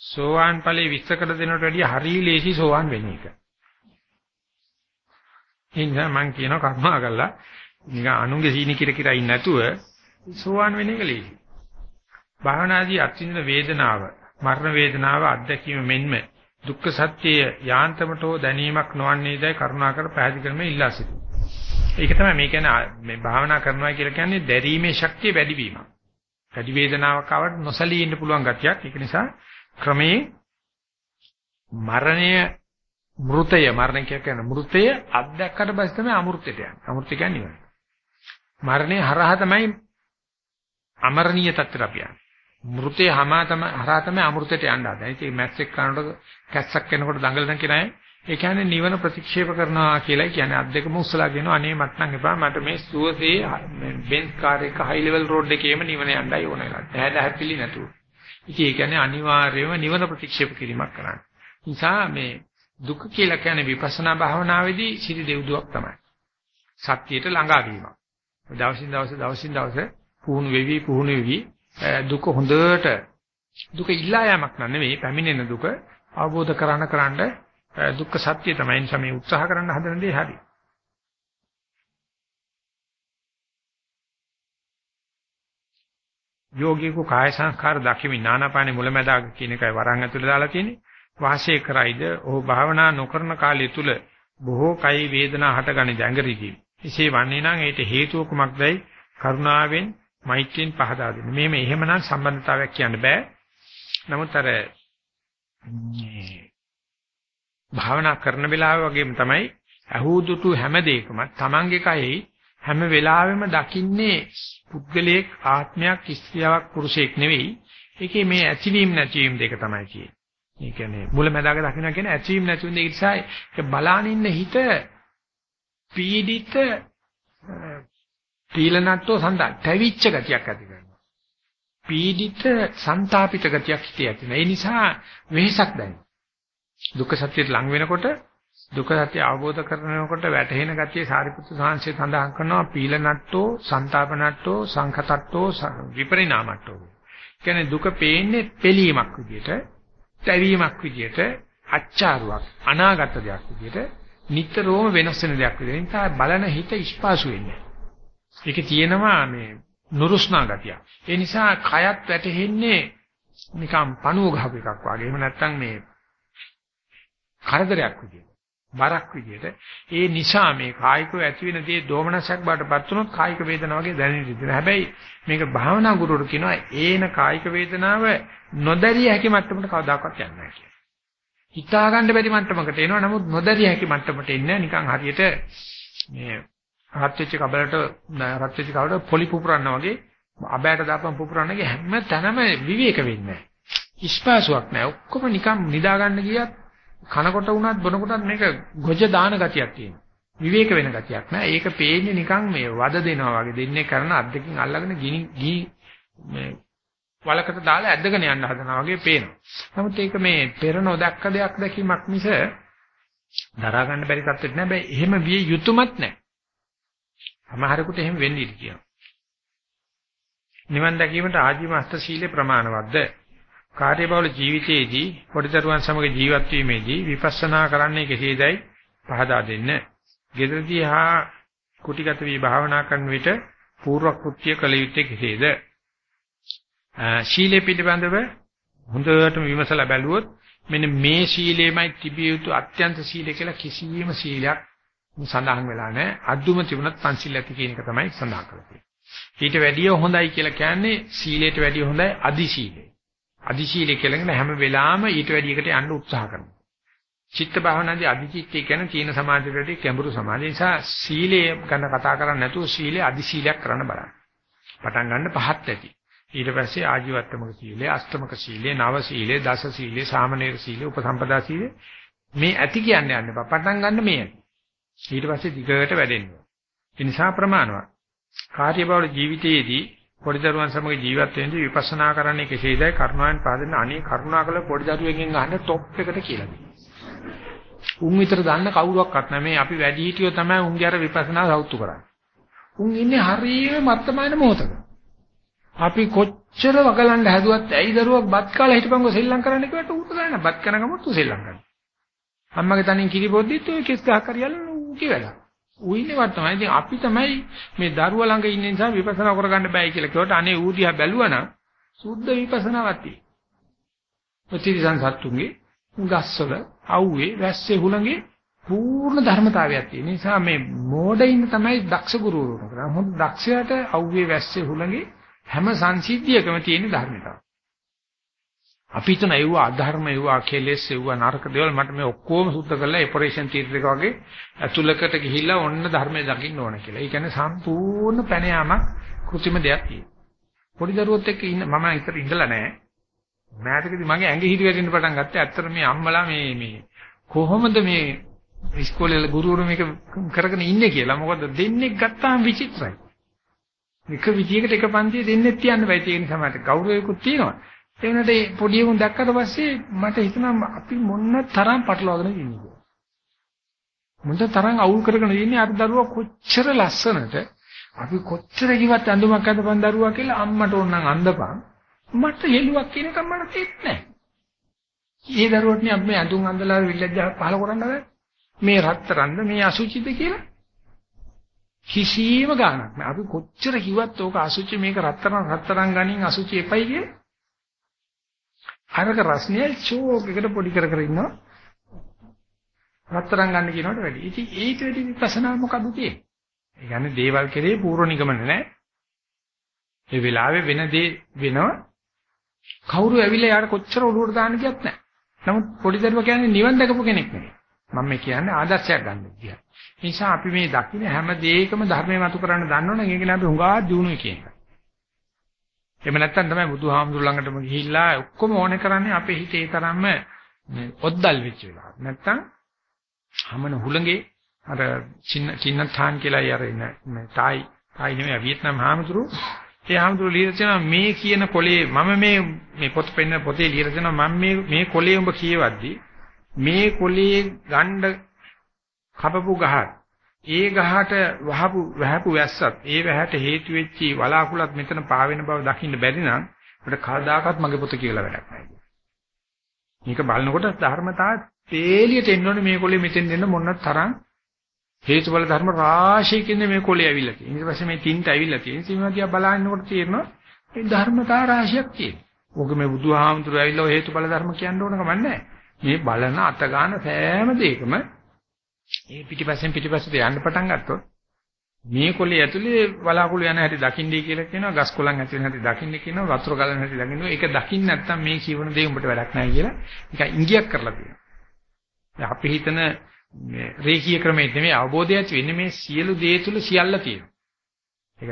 සෝවාන් ඵලයේ විස්තර කරලා දෙනවට වැඩිය හරිය ලේසි සෝවාන් වෙන එක. ඒ නිසා මම කියනවා කර්මා කළා නිකන් අනුන්ගේ සීනි කිර කිර ඉන්නේ නැතුව සෝවාන් වෙන එක ලේසි. භාවනාදී අත්විඳින වේදනාව, මරණ වේදනාව අත්දැකීම මෙන්ම දුක්ඛ සත්‍යය යාන්තමතෝ දැනීමක් නොවන්නේදයි කරුණාකර පැහැදිලි කරමින් ඉල්ලා සිටිනවා. ඒක තමයි මේ කියන්නේ මේ භාවනා කරනවා කියලා කියන්නේ දැරීමේ ශක්තිය වැඩි වීම. වැඩි වේදනාවක් ආවට නොසලී ඉන්න පුළුවන් ගතියක්. ඒක නිසා ක්‍රමේ මරණය මෘතය මරණ කියන මෘතය අත්දැක්කට පස්සේ තමයි අමෘතයට යන්නේ. අමෘත කියන්නේ නිවන. මරණය හරහා තමයි අමරණීය තත්ත්වයට අපි යන්නේ. මෘතේ හමා තමයි හරහා තමයි අමෘතයට යන්න හදන්නේ. ඉතින් මැත්ස් එක්ක කරනකොට කැස්සක් කෙනකොට දඟලන කෙනා ඒ කියන්නේ නිවන ප්‍රතික්ෂේප කරනවා කියලා කියන්නේ අත් දෙකම උස්සලා කියනවා අනේ මට නම් එපා මට මේ සුවසේ බෙන්ස් කාර් එක හයි ලෙවල් රෝඩ් එකේම නිවන යන්නයි ඕන වෙලා. ඇහැද හැපිලි නැතුව. ඉතින් ඒ කියන්නේ අනිවාර්යයෙන්ම නිවන ප්‍රතික්ෂේප කිරීමක් කරන්න. නිසා මේ දුක කියලා කියන්නේ විපස්සනා භාවනාවේදී සිටි දෙව්දුවක් තමයි. සත්‍යයට ළඟා වීමක්. දවසින් දවස දවසින් දවස පුහුණු වෙවි පුහුණු වෙවි දුක හොඳට දුක ඉල්ලා යamak නෙවෙයි පැමිණෙන දුක අවබෝධ කරගන්න කරන්න දුක්ඛ සත්‍ය තමයි නිසා මේ උත්සාහ කරන්න හදන දේ හරි. යෝගීකෝ කාය සංස්කාර දකිමි නානාපානේ මුලැමැදාග කියන එකයි වරන් ඇතුළේ දාලා තියෙන්නේ. වාසය කරයිද ඔහු භාවනා නොකරන කාලය තුල බොහෝ කයි වේදනා හටගනි දැඟරිදී. එසේ වන්නේ නම් ඒට හේතුව කුමක්දයි කරුණාවෙන් මෛත්‍රියෙන් පහදා දෙන්න. මේ මේ එහෙමනම් සම්බන්ධතාවයක් කියන්න බෑ. නමුත් අර භාවනා කරන වෙලාව වගේම තමයි අහුදුතු හැම දෙයකම තමන්ගේ කයෙහි හැම වෙලාවෙම දකින්නේ පුද්ගලයෙක් ආත්මයක් ස්ත්‍රියක් පුරුෂයෙක් නෙවෙයි. ඒකේ මේ ඇතිවීම නැතිවීම දෙක තමයි කියන්නේ. ඒ කියන්නේ මුලැමැදාක දකින්න කියන්නේ ඇචීම් නැතුව ඉන්න ඒ නිසා ඒක බලාන ඉන්න හිත පීඩිත තීලනට්ටෝ සඳහන් තැවිච්ච ගතියක් ඇති කරනවා. පීඩිත ਸੰతాපිත ගතියක් හිතේ ඇති වෙනවා. ඒ නිසා වෙහසක් දැනෙනවා. දුක්ඛ සත්‍යයට ලං වෙනකොට දුක්ඛ සත්‍ය අවබෝධ කරනකොට වැටහෙන ගතිය සාරිපුත්‍ර සාංශය සඳහන් කරනවා පීලනට්ටෝ, ਸੰతాපනට්ටෝ, සංඛතට්ටෝ, විපරිණාමට්ටෝ. කියන්නේ දුක පේන්නේ පිළීමක් විදියට, තැවීමක් විදියට, අච්චාරුවක්, අනාගත දෙයක් විදියට, නිතරම වෙනස් වෙන දෙයක් විදියට. ඒ නිසා බලන හිත ඉස්පාසු වෙන්නේ. ඒකේ තියෙනවා මේ නුරුස්නා ගතිය. ඒ නිසා කයත් වැටෙන්නේ නිකම් පණුව ගහපු එකක් වගේ. එහෙම නැත්නම් මේ කරදරයක් විදියට. බරක් විදියට. ඒ නිසා මේ කායිකව ඇති වෙන දේ දෝමනසක් බාටපත් වුණොත් කායික වේදනාව වගේ දැනෙන්න ඉතින්. හැබැයි මේක භාවනා ගුරුවරු කියනවා ඒන කායික වේදනාව නොදැරිය හැකි මට්ටමට කවදාකවත් යන්නේ නැහැ කියලා. හිතා ගන්න බැරි මට්ටමකට එනවා. නමුත් නොදැරිය හැකි මට්ටමට එන්නේ නිකන් හරියට මේ රත් වෙච්ච කබලට රත් වෙච්ච කබලට පොලි පුපුරනවා වගේ අබෑට දාපම් පුපුරනවා වගේ හැම තැනම විවේක වෙන්නේ නැහැ. ඉස්පාසුවක් නැහැ. ඔක්කොම නිකන් නිදා ගන්න ගියත් කනකොට වුණත් බොනකොටත් මේක ගොජ දාන ගතියක් තියෙනවා. විවේක වෙන ගතියක් නෑ. ඒක පේන්නේ නිකන් මේ වද දෙනවා වගේ දෙන්නේ කරන අද්දකින් අල්ලගෙන ගිනි ගී මේ වලකට දාලා ඇදගෙන යන්න හදනවා වගේ පේනවා. නමුත් ඒක මේ පෙර නොදැක්ක දෙයක් දැකීමක් මිස දරා ගන්න බැරි තත්ත්වෙත් නෑ. බෑ එහෙම විය යුතුයමත් නෑ. සමහරෙකුට එහෙම වෙන්නේ ඉති කියනවා. නිවන් දැකීමට ආජීව අෂ්ට සීලේ ප්‍රමාණවත්ද? කාර්යබහුල ජීවිතයේදී පොඩිදරුවන් සමග ජීවත් වීමේදී විපස්සනා කරන්නේ කෙසේදයි පහදා දෙන්න. ගෙදරදී හා කුටිගත වී භාවනා කරන විට පූර්ව කෘත්‍ය කළ යුත්තේ කෙසේද? ශීලයේ පිළිබඳව හොඳටම විමසලා බැලුවොත් මෙන්න මේ ශීලයමයි තිබිය යුතු අත්‍යන්ත ශීලය කියලා කිසියම් ශීලයක් සඳහන් වෙලා නැහැ. අදුම තිබුණත් පංචිල් ඇති කියන එක තමයි සඳහන් කරන්නේ. ඊට වැඩිය හොඳයි කියලා කියන්නේ සීලයට වැඩිය හොඳයි අදි සීලය. අදිශීලයේ කියලාගෙන හැම වෙලාවෙම ඊට වැඩි එකට යන්න උත්සාහ කරනවා. චිත්ත භාවනාදී අදිචිත්තය කියන චීන සමාජයට කැඹුරු සමාජය නිසා සීලය ගැන කතා කරන්නේ නැතුව සීලේ අදිශීලයක් කරන්න බලන්න. පටන් ගන්න පහත් ඇති. ඊට පස්සේ ආජීවත්තමක සීලය, අෂ්ටමක සීලය, නව සීලය, දස සීලය, සාමනීර සීලය, උපසම්පදා සීලය මේ ඇති කියන්නේ යන්න බා. පටන් ගන්න මේ ඇති. ඊට පස්සේ දිගට වැඩෙන්න. ඒ නිසා ප්‍රමාණවත්. කාර්යබහුල ජීවිතයේදී පොඩි දරුවන් සමග ජීවත් වෙන්නේ විපස්සනා කරන්නේ කෙසේදයි කරුණාවෙන් පාදින්න අනේ කරුණාකල පොඩි දරුවෙක්ගෙන් අහන්න টොප් එකට කියලා දෙන්න. උන් විතර දන්න කවුරක්වත් නැහැ මේ අපි වැඩි හිටියෝ තමයි උන්ගේ අර විපස්සනා සෞතු කරන්නේ. උන් ඉන්නේ හරියම මත්තමාන මොහතක. අපි කොච්චර වගලන්න හැදුවත් ඇයි දරුවක් බත් කාලා හිටපන්කො සෙල්ලම් කරන්න කිව්වට ඌට ගන්න බත් කන ගමත් ඌ සෙල්ලම් කරනවා. අම්මගේ තනින් කිරි බොද්දිත් ඔය කෙස් ගහ කරියල්ල ඌ කියලා. උයින්නේවත් තමයි. ඉතින් අපි තමයි මේ දරුවා ළඟ ඉන්න නිසා විපස්සනා කරගන්න බෑ කියලා කිව්වට අනේ ඌ දිහා බැලුවනම් සුද්ධ විපස්සනාවක් තියෙනවා. ප්‍රතිවිසං සත්තුන්ගේ ගස්වල අවුවේ වැස්සේ හුළඟේ පූර්ණ ධර්මතාවයක් තියෙන නිසා මේ මෝඩින් තමයි දක්ෂ ගුරුවරු කරන්නේ. හොඳ දක්ෂයාට අවුවේ වැස්සේ හුළඟේ හැම සංසිද්ධියකම තියෙන ධර්මතාව. අපි හිතන ඒව අධර්ම ඒව කෙලෙස් ඒව නරක දේවල් මට මේ ඔක්කොම සුද්ධ කරලා ඔපරේෂන් තියටර් එක වගේ ඇතුළකට ගිහිල්ලා ඔන්න ධර්මය දකින්න ඕන කියලා. ඒ කියන්නේ සම්පූර්ණ පැන යාමක් કૃතිම දෙයක් තියෙනවා. පොඩි දරුවොත් එක්ක ඉන්න මම ඉතර ඉඳලා නැහැ. මෑතකදී මගේ ඇඟ හිරි වැටෙන්න පටන් ගත්තා. ඇත්තට මේ අම්මලා මේ මේ කොහොමද මේ ඉස්කෝලේ වල ගුරුවරු මේක කරගෙන ඉන්නේ කියලා. මොකද දෙන්නේ ගත්තාම විචිත්‍රයි. එක විදියකට එක පන්තියේ දෙන්නෙත් තියන්න බෑ. ඒ නිසා මට ගෞරවයකුත් තියෙනවා. ඒ වුණාට ඒ පොඩි උන් දැක්කට පස්සේ මට හිතුණා අපි මොන්න තරම් පටලවාගෙන ඉන්නේ කියලා. මොන තරම් අවුල් කරගෙන ඉන්නේ අර දරුවා කොච්චර ලස්සනට අපි කොච්චර කිව්වත් අඳුමක් අඳපන් දරුවා කියලා අම්මට ඕනනම් අඳපන් මට හෙළුවක් කියන එක මට තේරෙන්නේ නැහැ. ඒ දරුවට නේ අපි මේ අඳුන් අඳලා විල්ලජ්ජා පහල කරන්න බෑ. මේ රත්තරන්ද මේ අසුචිද කියලා කිසිම ගාණක් නෑ. අපි කොච්චර කිව්වත් ඕක අසුචි මේක රත්තරන් රත්තරන් ගණින් අසුචි එපයි කියලා අරක රස්නිය ෂෝක් එකට පොඩි කර කර ඉන්නවා. රත්තරන් ගන්න කියනකොට වැඩි. ඉතින් ඊට වැඩි විපස්සනා මොකද තියෙන්නේ? ඒ කියන්නේ දේවල් කෙරේ පූර්ව නිගමන නැහැ. ඒ වෙලාවේ වෙන දේ වෙනවා. කවුරු ඇවිල්ලා යාර කොච්චර ඔළුවට දාන්න ගියත් නැහැ. නමුත් පොඩි දරුවා කියන්නේ නිවන් දැකපු කෙනෙක් නෙවෙයි. මම මේ කියන්නේ ආදර්ශයක් ගන්න කියලා. ඒ නිසා අපි මේ දකින්න හැම දෙයකම ධර්මයේ මතු කරන්න දන්නවනම් ඒක නේ අපි හුඟා දිනුනේ කියන එක. එහෙම නැත්නම් තමයි බුදුහාමුදුර ළඟටම ගිහිල්ලා ඔක්කොම ඕනේ කරන්නේ අපේ හිතේ තරම්ම මේ ඔද්දල් වෙච්ච වෙලාව. නැත්තම් හමන හුළඟේ අර චින්න චින්නථාන් කියලා යර ඉන්න මේ තායි තායි නෙමෙයි වියට්නාම් හාමුදුරු ඒ හාමුදුරු ලියලා තියෙනවා මේ කියන කොලේ මම මේ මේ පොත් පෙන්න පොතේ ලියලා තියෙනවා මම මේ මේ කොලේ උඹ කියවද්දි මේ කොලේ ගණ්ඩ කපපු ගහක් ඒ ගහට වහපු වැහපු වැස්සත් ඒ වැහට හේතු වෙච්චි වලාකුලත් මෙතන පාවෙන බව දකින්න බැරි නම් අපිට කවදාකවත් මගේ පොත කියලා වැඩක් නැහැ. මේක බලනකොට ධර්මතාව තේලියට එන්න ඕනේ මේ කොලේ මෙතෙන් දෙන්න මොන තරම් හේතුඵල ධර්ම රාශියකින් මේ කොලේ ඇවිල්ලා තියෙනවා. ඊට පස්සේ මේ තින්ට ඇවිල්ලා තියෙනවා. ඉතින් දිහා බලනකොට තේරෙනවා මේ ධර්මතාව රාශියක් තියෙනවා. ඕක මේ බුදුහාමුදුරුවෝ ඇවිල්ලා ඔය හේතුඵල ධර්ම කියන්න ඕන කම නැහැ. මේ බලන අත ගන්න සෑම දෙයකම මේ පිටිපස්සෙන් පිටිපස්සට යන්න පටන් ගත්තොත් මේ කොලේ ඇතුලේ වලාකුළු යන හැටි දකින්නයි කියලා කියනවා ගස් කොළන් ඇතුලේ හැටි දකින්න කියනවා වතුර ගලන හැටි දකින්න ඒක දකින්න නැත්නම් මේ කියවන දේ උඹට වැඩක් නැහැ කියලා නිකන් ඉංගියක් කරලා තියෙනවා. අපි හිතන මේ රේඛීය ක්‍රමයේ නෙමෙයි අවබෝධය ඇති වෙන්නේ මේ සියලු දේ තුල සියල්ල තියෙනවා. ඒක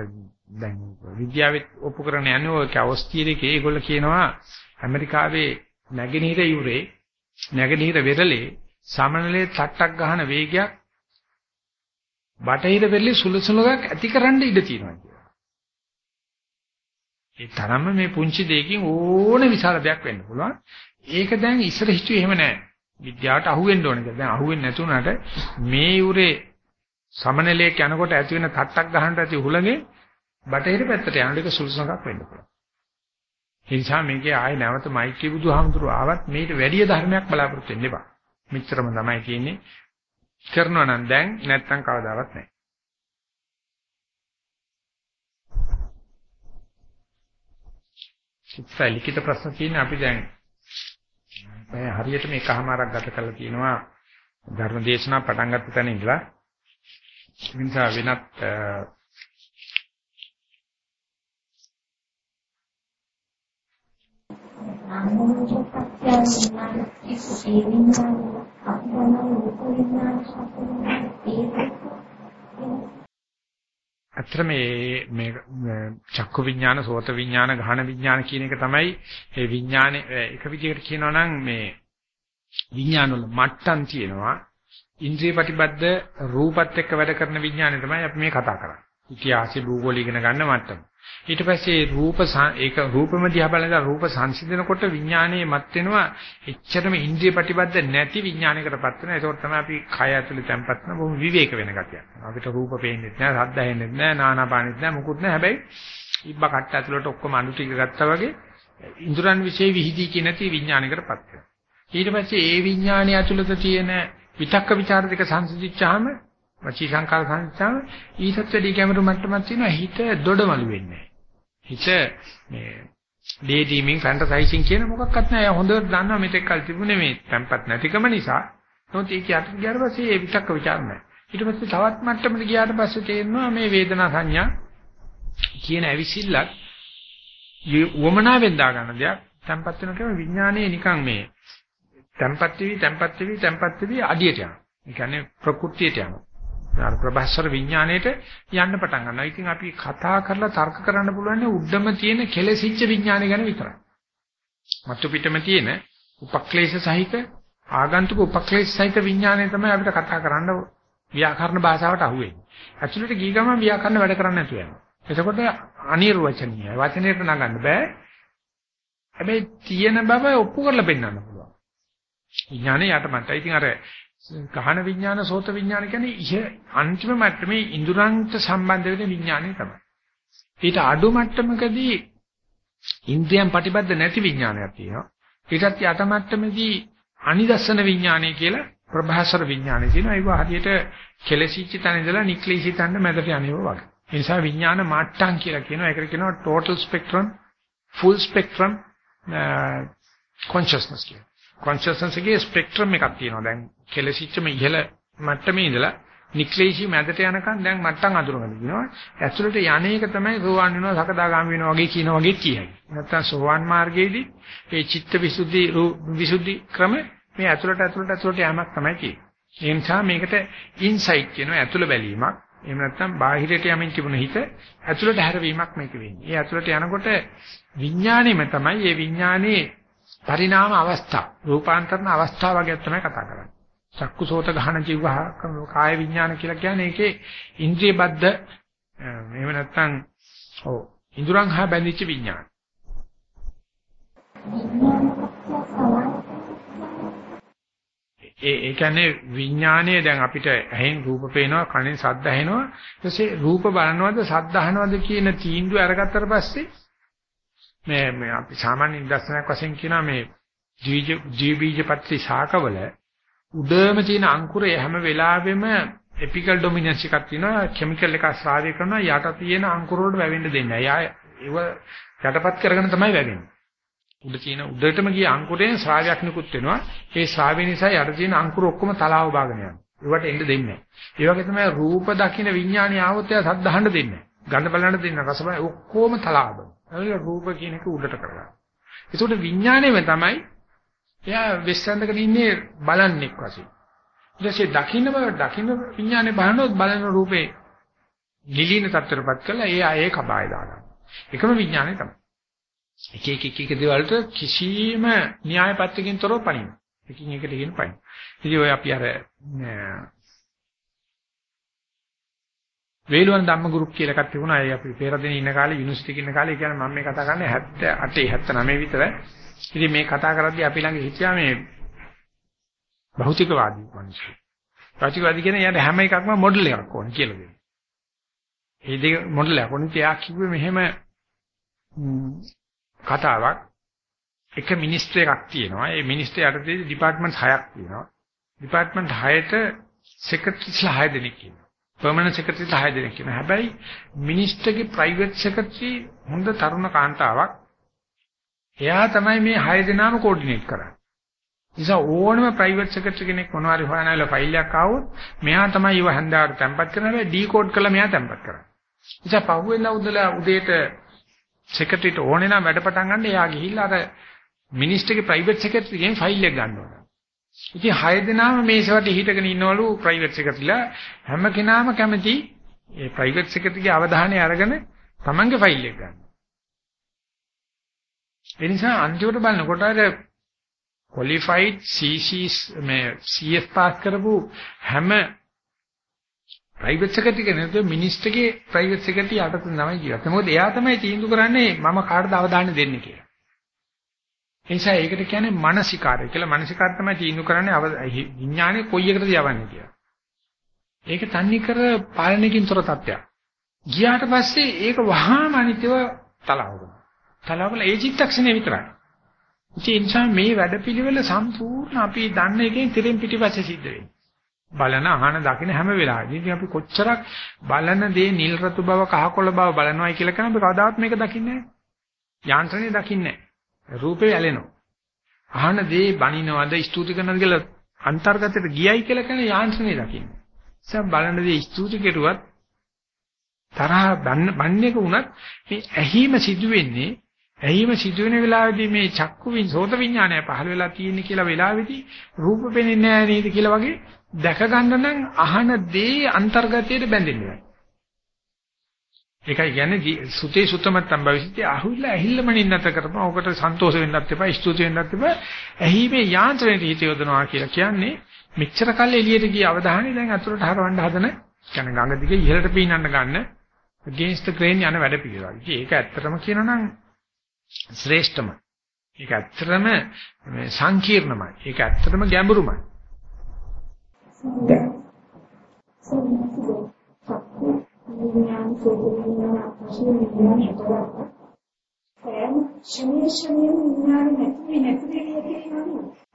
දැන් විද්‍යාවෙත් ඔප්පු කරන යන්නේ ඔය කවස්තියේකේ ඒගොල්ලෝ කියනවා ඇමරිකාවේ නැගෙනහිර යුරේ නැගෙනහිර වෙරළේ සමනලේ තට්ටක් ගන්න වේගයක් බටහිර වෙරළේ සුළුසුලුවක් ඇතිකරන්න ඉඩ තියෙනවා කියලා. ඒ තරම්ම මේ පුංචි දෙයකින් ඕන විශාල දෙයක් වෙන්න පුළුවන්. ඒක දැන් ඉස්සර හිතුවේ එහෙම නැහැ. විද්‍යාවට අහුවෙන්න ඕනේ කියලා. දැන් අහුවෙන්නේ නැතුණාට මේ යුරේ සමනලයක යනකොට ඇති වෙන තට්ටක් ගහන්නට ඇති හුලඟේ බටහිර පැත්තට යනකොට ඒක සුළුසුලුවක් වෙන්න පුළුවන්. ඒ නිසා මේකේ ආයේ නැවත මෛත්‍රී බුදුහාමුදුරුවෝ ආවත් මේට වැඩි ධර්මයක් බලාපොරොත්තු වෙන්න එපා. මෙච්චරම තමයි කියන්නේ. කරනවා නම් දැන් නැත්තම් කවදාවත් නැහැ. ඉතින් ලිඛිත ප්‍රශ්න තියෙන අපි දැන් මේ හරියට මේකමාරක් ගත කරලා තියෙනවා ධර්ම දේශනා පටන් ගත්ත තැන ඉඳලා නිසා වෙනත් අත්‍තර මේ මේ චක්කු විඥාන, සෝත විඥාන, ගහන විඥාන කියන එක තමයි මේ විඥානේ එක විදිහකට කියනවා නම් මේ විඥාන වල මට්ටම් තියෙනවා. ඉන්ද්‍රිය ප්‍රතිබද්ධ රූපත් එක්ක වැඩ කරන විඥානේ තමයි අපි මේ කතා කරන්නේ. ඉතිහාසය භූගෝල ඉගෙන ගන්න මට්ටම. ඊට පස්සේ රූප ඒක රූපෙම දිහා බලනකොට රූප සංසිඳනකොට විඥානයේ මත් වෙනවා. එච්චරම ඉන්ද්‍රිය ප්‍රතිබද්ධ නැති විඥානයකටපත් වෙනවා. ඒක තමයි අපි කය ඇතුලේ තැම්පත් වෙන බොහොම විවේක වෙන ගතියක්. අපිට රූප පේන්නේ නැහැ ශබ්ද ඇහෙන්නේ නැහැ නානාපානෙත් නැහැ මොකුත් නැහැ හැබැයි ඉබ්බ කට්ට ඇතුලට ඔක්කොම අඳු ටික ගත්තා වගේ ඉන්ද්‍රයන් વિશે විහිදී කියන තී විඥානයකටපත් වෙනවා. ඊට පස්සේ ඒ විඥානය ඇතුළත තියෙන විතක්ක ਵਿਚාර දෙක සංසිඳිච්චාම වචී සංකාර සංස්ථාන ඊටත් වැඩි ගැඹුරු මට්ටමක් තියෙනවා. හිත දොඩමළු වෙන්නේ. හිත මේ ඩේඩීමින් ෆැන්ටසයිසින් කියන මොකක්වත් නෑ හොඳට දන්නවා මෙතෙක් කල් තිබුණේ මේ tempat නැතිකම නිසා. නමුත් ඒක යට ගියාට පස්සේ ඒ විතක්ක ਵਿਚාර නෑ ඊට පස්සේ තවත් මට්ටමකට ගියාට පස්සේ තේරෙනවා මේ වේදනා සංඥා කියන ඇවිසිල්ලක් වමනාවෙන් දා ගන්න දෙයක්. tempat වෙන කියන විඥානයේ නිකන් මේ tempat වෙවි tempat වෙවි tempat වෙවි අඩියට යනවා. ඒ කියන්නේ ප්‍රകൃතියට යනවා. අර ප්‍රභාස්වර විඥාණයට යන්න පටන් ගන්නවා. ඉතින් අපි කතා කරලා තර්ක කරන්න පුළුවන් උඩම තියෙන කෙලෙසිච්ච විඥානය ගැන විතරයි. මතු පිටම තියෙන උපක්ලේශ සහිත ආගන්තුක උපක්ලේශ සහිත විඥානය තමයි අපිට කතා කරන්න ව්‍යාකරණ භාෂාවට අහුවෙන්නේ. ඇක්චුලිට ගිය ගමන් ව්‍යාකරණ වැඩ කරන්නේ නැතුව යනවා. එතකොට අනිර්වචනීයයි. වචනයට නගන්න බෑ. හැබැයි තියෙන බව ඔප්පු කරලා පෙන්වන්න පුළුවන්. විඥානේ යටමන්ට. ඉතින් අර ගහන විඥාන සෝත විඥාන කියන්නේ ඉහ අන්තිම මට්ටමේ ඉඳුරන්ට සම්බන්ධ වෙන විඥානය තමයි. ඊට අඩු මට්ටමකදී ඉන්ද්‍රියන් ප්‍රතිබද්ධ නැති විඥානයක් තියෙනවා. ඊටත් යට මට්ටමේදී අනිදස්සන විඥානය කියලා ප්‍රභාසර විඥානය තියෙනවා. ඒක හරියට කෙලසිච්ච තැන ඉඳලා නික්ලිසි තැන මැදට යනවා වගේ. ඒ නිසා විඥාන මට්ටම් කියලා කියනවා. ඒකට කියනවා total spectrum, full spectrum consciousness කියලා. Consciousness එකේ ස්පෙක්ට්‍රම් එකක් තියෙනවා. දැන් කෙලසිච්චම ඉහළ මට්ටමේ ඉඳලා නික්ලේශී මැදට යනකම් දැන් මට්ටම් අඳුරගෙන දිනවා. ඇතුළට යන්නේක තමයි සෝවාන් වෙනවා, සකදාගාමි වෙනවා වගේ කියන වගේ කියයි. නැත්තම් සෝවාන් මාර්ගයේදී මේ චිත්ත විසුද්ධි විසුද්ධි ක්‍රම මේ ඇතුළට ඇතුළට ඇතුළට යamak තමයි කියන්නේ. ඒ නිසා මේකට ඉන්සයිට් කියනවා ඇතුළ බැලීමක්. එහෙම නැත්නම් බාහිරට යමින් තිබුණ හිත ඇතුළට හැරවීමක් මේක වෙන්නේ. ඒ ඇතුළට යනකොට විඥාණයම තමයි මේ විඥානයේ පරිණාම අවස්ථා රූපාන්තරණ අවස්ථා වගේ තමයි කතා කරන්නේ. චක්කුසෝත ගහන ජීවහ කාය විඥාන කියලා කියන්නේ ඒකේ ඉන්ද්‍රිය බද්ධ එහෙම නැත්නම් ඔව් ඉඳුරන් හා බැඳිච්ච විඥාන. ඒ ඒ කියන්නේ විඥානයේ දැන් අපිට ඇහෙන් රූප පේනවා කනෙන් ශබ්ද ඇහෙනවා ඊට පස්සේ රූප බලනවද ශබ්ද අහනවද කියන තීන්දුව අරගත්තට පස්සේ මේ මේ අපි සාමාන්‍ය නිදර්ශනයක් වශයෙන් කියනවා මේ ජීව බීජ පත්‍රි ශාකවල උඩම තියෙන අංකුරය හැම වෙලාවෙම එපිකල් ඩොමිනන්ස් එකක් තියෙනවා කිමිකල් එකක් ස්රාවය කරනවා යට තියෙන අංකුර වලට වැවෙන්න දෙන්නේ නැහැ. ඒව යටපත් කරගෙන තමයි වැවෙන්නේ. උඩ තියෙන උඩටම ගිය අංකුරයෙන් ශ්‍රාවයක් නිකුත් වෙනවා. ඒ ශ්‍රාවය නිසා යට තියෙන අංකුර ඔක්කොම තලාව බාගෙන යනවා. ඒවට එන්න දෙන්නේ නැහැ. ඒ වගේ තමයි රූප දකින්න විඥානීය ආවොත් එයා සද්දහන්න දෙන්නේ නැහැ. ගඳ බලන්න දෙන්නේ නැහැ. රස බලන්න ඔක්කොම තලාව. ඒ රූප කියන එක උඩට කරගන්න. ඒකට විඥාණයම තමයි එයා වෙස්සඳගෙන ඉන්නේ බලන්නෙක් වශයෙන්. ඊටසේ දකින්න බව දකින්න විඥානේ බලනොත් බලන රූපේ නිලීන තත්ත්වයටපත් කළා ඒ ආයේ කබාය දාගන්න. එකම විඥානේ තමයි. එක එක එක එක දේවල්ට කිසිම න්‍යාය පත්‍රකින් තොරව පණින. එකින් එකට කියන පණින. ඉතින් ඔය අපි අර වේලුවන් ධම්ම ගෲප් කියලා එකක් තිබුණා. ඒ අපි පෙරදින ඉන්න කාලේ යුනිවර්සිටි එකේ ඉන්න කාලේ කියන්නේ මම මේ කතා කරන්නේ 78 79 විතර. ඉතින් මේ කතා කරද්දී අපි ළඟ හිටියා මේ භෞතිකවාදී මිනිස්සු. භෞතිකවාදී කියන්නේ යාට හැම එකක්ම මොඩල් එකක් ඕන කියලා දෙනවා. ඒ දෙක මොඩල් එකක් ඕනේ. එයා කිව්වේ මෙහෙම කතාවක් එක මිනිස්ට්‍රි එකක් තියෙනවා. ඒ මිනිස්ට්‍රි යටතේ ඩිපාර්ට්මන්ට් 6ක් තියෙනවා. ඩිපාර්ට්මන්ට් 6ට සෙක්‍රටරිස්ලා 6 දෙනෙක් ඉන්නවා. පර්මනන්ට් සෙක්‍රටරිස්ලා 6 දෙනෙක් ඉන්නවා. හැබැයි මිනිස්ටර්ගේ ප්‍රයිවට් සෙක්‍රටරි හොඳ තරුණ කාන්තාවක්. එයා තමයි මේ 6 දෙනාම කෝඩිනේට් කරන්නේ. නිසා ඕනම ප්‍රයිවට් සෙක්‍රටරි කෙනෙක් මොනවා හරි හොයනලා ෆයිල් එකක් ආවොත් මෙයා තමයි ඊව හන්දාවට තැම්පත් කරන හැබැයි ඩිකෝඩ් කරලා මෙයා තැම්පත් කරන්නේ. නිසා පහුවෙන්ද උදලා උදේට සෙක්‍රටරිට ඕනේ නම් වැඩ පටන් ගන්න එයා ගිහිල්ලා අර මිනිස්ටර්ගේ ප්‍රයිවට් සෙක්‍රටරිගෙන් ෆයිල් එක ගන්න ඕන. ඉතින් හය දෙනාම මේසවට හිටගෙන ඉන්නවලු ප්‍රයිවට් සෙක්‍රටරිලා හැම කෙනාම කැමති ඒ ප්‍රයිවට් සෙක්‍රටරිගේ අවධානය අරගෙන තමන්ගේ ෆයිල් එක ගන්න. ඒ නිසා අන්තිමට බලනකොට අර qualified CCs මේ CS පාස් කරපු හැම ප්‍රයිවට් සෙක්‍රටරි කෙනෙක් මිනිස්ටර්ගේ ප්‍රයිවට් සෙක්‍රටරි යටතේ තමයි ජීවත් වෙන්නේ. මොකද එයා තමයි තීන්දුව කරන්නේ මම කාටද අවධානය දෙන්නේ කියලා. ඒ නිසා ඒකට කියන්නේ මානසිකාරය කියලා. මානසිකාර තමයි තීන්දුව කරන්නේ විඥානේ කොයි එකටද යවන්නේ කියලා. ඒක තන්නේ කර පාලනයකින් තොර තත්ත්වයක්. ගියාට පස්සේ ඒක වහාම අනිත්‍යව තලාවගෙන. තලාවල ඒ චිත්තක්ෂණය විතරයි. ඒ නිසා මේ වැඩපිළිවෙල සම්පූර්ණ අපි දන්න එකෙන් තිරෙන් පිටිපස්සේ සිද්ධ වෙන්නේ. බලන අහන දකින හැම වෙලාවෙදී ඉතින් අපි කොච්චරක් බලන දේ නිල් රතු බව කහකොළ බව බලනවායි කියලා කියන අපි කවදාවත් මේක දකින්නේ නැහැ. යාන්ත්‍රණය දකින්නේ නැහැ. රූපේ ඇලෙනවා. අහන දේ බනිනවද ස්තුති කරනවද කියලා අන්තර්ගතයට ගියයි කියලා කියන යාන්ත්‍රණය දකින්නේ. සම් බලන දේ ස්තුති කෙරුවත් තරහ බන්නේක වුණත් මේ ඇහිම සිදු වෙන්නේ ඇහිම සිදුවෙන වෙලාවේදී මේ චක්කු වින් සෝත විඥානය පහළ වෙලා තියෙන්නේ කියලා වෙලාවේදී රූප පෙනෙන්නේ නැහැ නේද කියලා වගේ දැක ගන්න නම් අහන දේ අන්තර්ගතයට බැඳෙන්න ඕනේ. ඒකයි කියන්නේ සුතේ සුතමත්තම් භවිෂිතේ අහුilla ඇහිල්ලම නින්නත කරපුවා. ඔකට සන්තෝෂ වෙන්නත් එපා, ස්තුති වෙන්නත් එපා. ඇහිමේ යාන්ත්‍රණයට හිත යොදනවා කියලා කියන්නේ මෙච්චර කල් එළියට ගිය අවධානය දැන් අතුරට හරවන්න හදන කියන්නේ ගඟ දිගේ ඉහළට පීනන්න ගන්න against the grain යන වැඩ පිළිවෙල. ඒක ඇත්තටම කියනවා නම් ශ්‍රේෂ්ඨමයි. ඒක ඇත්තටම සංකීර්ණමයි. ඒක ඇත්තටම ගැඹුරුමයි. දැන් විඥාන සෝධනය වශයෙන් විඥාන හතරක් සෑම ශමීය ශමීය විඥාන නැති නැති දෙයක්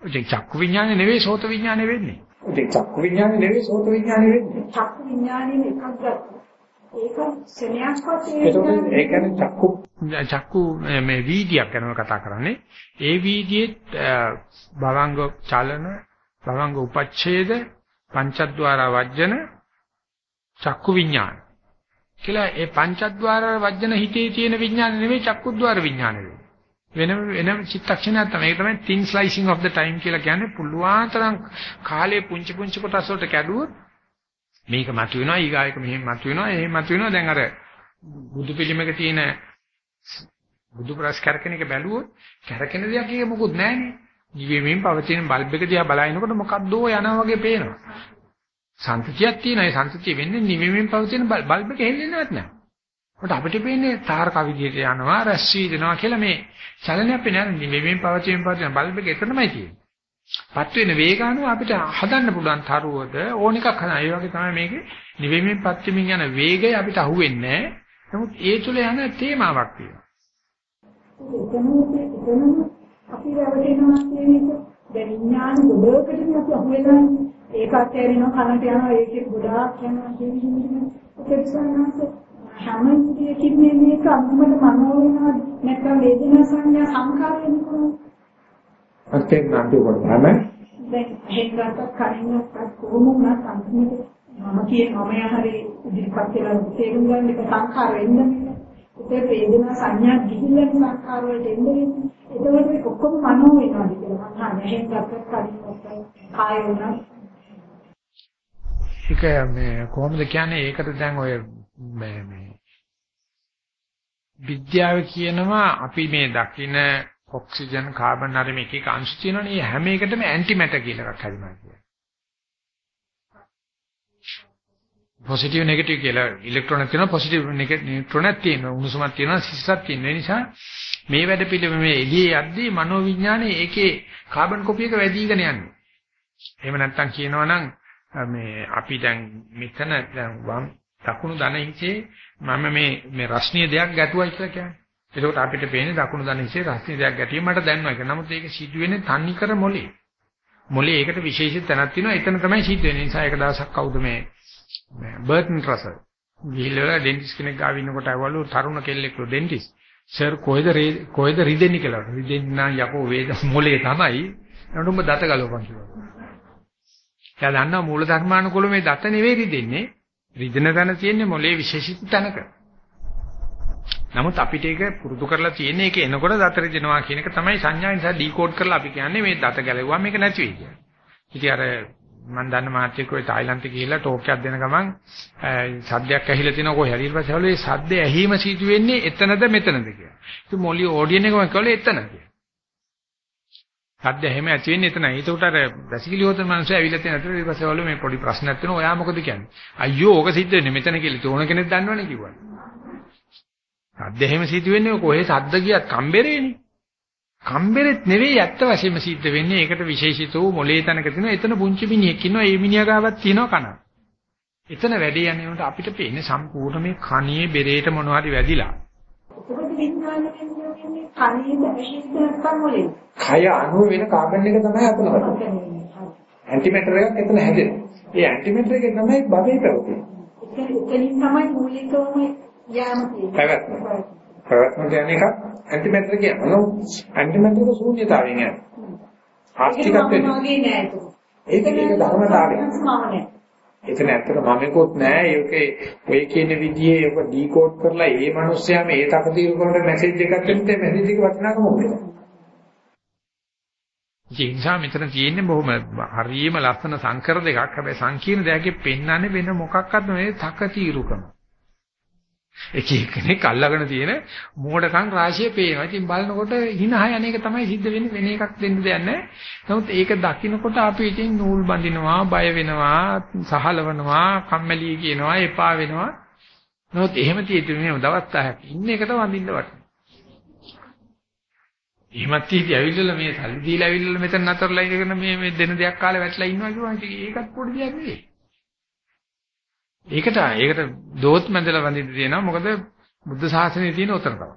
ඒ චක්කු විඥානේ නෙවෙයි සෝත විඥානේ වෙන්නේ. ඒ චක්කු විඥානේ නෙවෙයි සෝත විඥානේ වෙන්නේ. චක්කු විඥානේ එකක් ගත්තා. ඒක සෙනයක්වත් ඒකට ඒ කියන්නේ චක්කු චක්කු මේ වීදියක් ගැන කතා කරන්නේ. ඒ වීදියේ භවංග චලන, භවංග උපච්ඡේද, පංචද්වාර වජ්ජන චක්කු විඥාන කියලා ඒ පංචද්වාර වජ්ජන හිතේ තියෙන විඥාන නෙවෙයි චක්කුද්වාර විඥාන වෙන වෙන චිත්තක්ෂණයක් තමයි ඒක තමයි thin slicing of the time කියලා කියන්නේ පුළුවන් තරම් කාලේ පුංචි පුංචි කොටස් වලට කැඩුවොත් මේක මතුවෙනවා ඊගායක මෙහෙම මතුවෙනවා එහෙම මතුවෙනවා දැන් අර බුදු පිළිමක තියෙන බුදු ප්‍රස් කරකෙන එක බැලුවොත් කරකෙන දෙයක් එක මොකුත් නැහැනේ. නිවෙමින් පවතින බල්බ් එක දිහා බලනකොට මොකද්දෝ යනවා වගේ පේනවා. සන්තතියක් තියෙනවා. ඒ සන්තතිය වෙන්නේ නිවෙමින් පවතින බල්බ් එක හෙල්ලෙන්නවත් නැහැ. කොට අපිට පේන්නේ තාරක විදියට යනවා, රැස් වී දෙනවා කියලා මේ චලනයක් පේන්නේ නැහැ. නිවෙමින් පවතින පවතින බල්බ් එක එතනමයි තියෙන්නේ. පත් වෙන වේග අනුව අපිට හදන්න පුළුවන් තරුවද ඕන එකක් හදන්න. ඒ වගේ තමයි මේකේ නිවෙමින් පත් වෙමින් යන වේගය අපිට අහුවෙන්නේ නැහැ. නමුත් ඒ තුල යන තේමාවක් තියෙනවා. එතනම එතනම අපි රැවටෙනවා කියන එක දැන් විඥාන ගොඩකටම අපි අහුවෙලා ඒකත් ඇරෙනවා කනට යනවා. ඒකේ ගොඩාක් යනවා කියන ඒකසනස හැම ඉන්ද්‍රියකින් මේක අන්තිමට මනෝ වෙනවා නැත්නම් වේදනා සංඥා සංකාර වෙනවා අත්යෙන් නාට්‍ය තමයි දැන් හෙන්නත් කරින්නත් කොහොම වුණත් අන්තිමට මම කියේ මම යහරි ඉදිරිපත් කියලා තේරුම් ගන්න එක සංඛාර වෙන්නේ ඒක වේදනා සංඥා ගිහිල්ලා සංඛාර වලට එන්නේ මේක ඔක්කොම මනෝ වෙනවා කියලා මම අහන්නේ. හෙන්නත් කරින්නත් කාය වුණා ඒක මේ කොහොමද කියන්නේ ඒකට දැන් ඔය මේ මේ විද්‍යාව කියනවා අපි මේ දකින ඔක්සිජන් කාබන් හරි මේක එක අංශු තියෙනවනේ හැම එකටම ඇන්ටි මැටර් කියලා එකක් හරිනවා කියන්නේ. පොසිටිව් නෙගටිව් කියලා ඉලෙක්ට්‍රෝන තියෙනවා පොසිටිව් නියුට්‍රෝනක් තියෙනවා උණුසුමක් තියෙනවා සිස්සක් තියෙනවා. ඒ නිසා මේ වැඩ පිළිවෙල මේ එළියේ යද්දී මනෝවිඥානේ ඒකේ කාබන් කොපි එක වැඩිගෙන යන්නේ. එහෙම නැත්නම් කියනවනම් මේ අපි දැන් මෙතන දැන් වම් දකුණු දන හිසේ මම මේ මේ රශ්නීය දෙයක් ගැටුවයි කියලා කියන්නේ. එතකොට අපිට පේන්නේ දකුණු දන හිසේ රශ්නීය දෙයක් ගැටීම මට දැනනවා කියලා. නමුත් ඒක සිද්ධ වෙන්නේ තන්නේ කර මොලේ. මොලේ ඒකට විශේෂිත තැනක් තියෙනවා. එතන තමයි සිද්ධ වෙන්නේ. නිසා එක දවසක් කවුද මේ බර්ටන් රසල් ගිහිල්ලා ඩෙන්ටිස් කෙනෙක් ගාව ඉන්නකොට අවලු තරුණ කෙල්ලෙක්ලු ඩෙන්ටිස් සර් කොහෙද කොහෙද රිදෙන්නේ කියලා. රිදෙන්න යකෝ වේද මොලේ තමයි. නඩුඹ දත ගලවපන් කියලා. එයා දන්නවා මූල ධර්මානුකූල මේ දත නෙවෙයි රිදෙන්නේ. රිදෙන තැන තියෙන්නේ මොලේ විශේෂිත තැනක. නමුත් අපිට ඒක පුරුදු කරලා තියෙන්නේ ඒක එනකොට දත රිදෙනවා කියන එක තමයි සංඥා නිසා ඩිකෝඩ් කරලා අපි කියන්නේ මේ දත ගැලෙවුවා මේක නැති වෙයි කියලා. ඉතින් අර මම දන්න මාත්‍යෙක් ඔය තායිලන්තේ ගිහිල්ලා ටෝක් එකක් දෙන ගමන් සද්දයක් ඇහිලා තිනවා කොහේ හරි ඊට පස්සේ හවලු ඒ සද්ද ඇහිම සිදු වෙන්නේ එතනද මෙතනද කියලා. ඉතින් මොලිය ඔඩියන් එකම කළේ එතන කියලා. සද්ද එහෙම ඇති වෙන්නේ එතනයි. ඒකට අර වැසිකිලි හොතන මිනිස්සු ඇවිල්ලා තියෙන අතර ඊට පස්සේ වළු මේ පොඩි ප්‍රශ්නයක් තියෙනවා. ඔයා මොකද කියන්නේ? අයියෝ ඕක සිද්ධ වෙන්නේ මෙතන කියලා. තෝරන කෙනෙක් දන්නවනේ කිව්වා. සද්ද එහෙම සිද්ධ වෙන්නේ කොහේ සද්ද ගියත් කම්බරේනේ. කම්බරෙත් නෙවෙයි ඇත්ත වශයෙන්ම සිද්ධ වෙන්නේ. ඒකට විශේෂිත වූ මොලේ තැනක තියෙනවා. එතන පුංචි මිනිහෙක් ඉන්නවා. ඒ මිනිහා ගාවත් තියෙනවා කන. එතන වැඩේ යනකොට අපිට පේන්නේ සම්පූර්ණ මේ කණේ බෙරේට මොනවා හරි වැදිලා. ඒකද කියන්නේ කණේ බැහැිට නැත්නම් මොලේ කය අණුව වෙන කාබන් එක තමයි අතන වදින්නේ. ඇන්ටිමැටර් එකක් එතන හැදෙනවා. ඒ ඇන්ටිමැටර් එකේ තමයි බබේ පැවතෙන්නේ. එතනින් තමයි මූලිකවම යාම තියෙන්නේ. පැවැත්ම. කියන්නේ එකක් ඇන්ටිමැටර් කියනවා. ඇන්ටිමැටර් එක ශූන්‍යතාවයෙන් යනවා. ආස්තිකත්වෙ. ඒක ඒක ධර්මතාවය. එතන ඇත්තට මමෙකුත් නෑ ඒකේ ඔය කියන විදිහේ ඒක ඩිකෝඩ් කරලා ඒ මිනිස්සයා මේ තකතිරු කරන මැසේජ් එකක් දෙන්නේ මැසේජ් එක වටිනාකම මොකද? ඒ නිසා මෙතන තියෙන්නේ බොහොම හරියම ලස්සන සංකර දෙකක්. හැබැයි සංකීර්ණ දෙයක්ගේ පෙන්වන්නේ වෙන මොකක්වත් නෙවෙයි තකතිරුකම. එක එකනේ කල්ලාගෙන තියෙන මෝඩකම් රාශිය පේනවා. ඉතින් බලනකොට හිනහ යන එක තමයි සිද්ධ වෙන්නේ වෙන එකක් දෙන්න දෙයක් නැහැ. නමුත් ඒක දකින්නකොට අපි ඉතින් නූල් බඳිනවා, බය වෙනවා, සහලවනවා, කම්මැලි කියනවා, එපා වෙනවා. නමුත් එහෙම තියෙද්දි මේ දවස් 10ක් ඉන්න එකට වඳින්න වටිනවා. එහෙමත් ඉතින් ඇවිල්ලා මේ සල්ලි දීලා ඇවිල්ලා මෙතන නතරලා ඉඳගෙන මේ මේ දෙන දෙයක් කාලේ වැටලා ඉන්නවා කියනවා. ඉතින් ඒකත් පොඩි දෙයක් නෙවෙයි. ඒකට ඒකට දෝත් මැදලා වඳින්න තියෙනවා. මොකද බුද්ධ ශාසනයේ තියෙන උතර තමයි.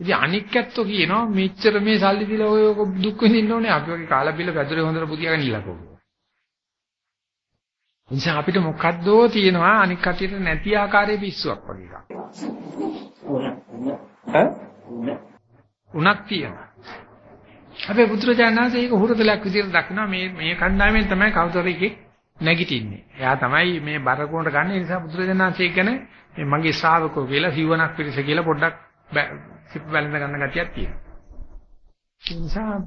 ඉතින් අනික් ඇත්තෝ කියනවා මෙච්චර මේ සල්ලි දීලා ඔය දුක් විඳින්න ඕනේ. අපි වගේ කාලා බිල වැදුරේ හොඳට බුදියාගෙන ඉල්ලකෝ. නිසා අපිට මොකද්දෝ තියෙනවා අනික් කටියට නැති ආකාරයේ පිස්සුවක් වගේ එකක්. උණක් තියෙනවා. හැබැයි පුත්‍රජානනාංශ ඒක හුරුතලයක් විදිහට දක්නවා මේ මේ කණ්ඩායමෙන් තමයි කවුතර එකෙක් නැගිටින්නේ. එයා තමයි මේ බර කොණට ගන්න ඒ නිසා පුත්‍රජානනාංශය කියන්නේ මේ මගේ ශ්‍රාවකෝ කියලා සිවණක් පිරිස කියලා පොඩ්ඩක් සිප් බැලඳ ගන්න ගතියක් තියෙනවා. ඒ නිසා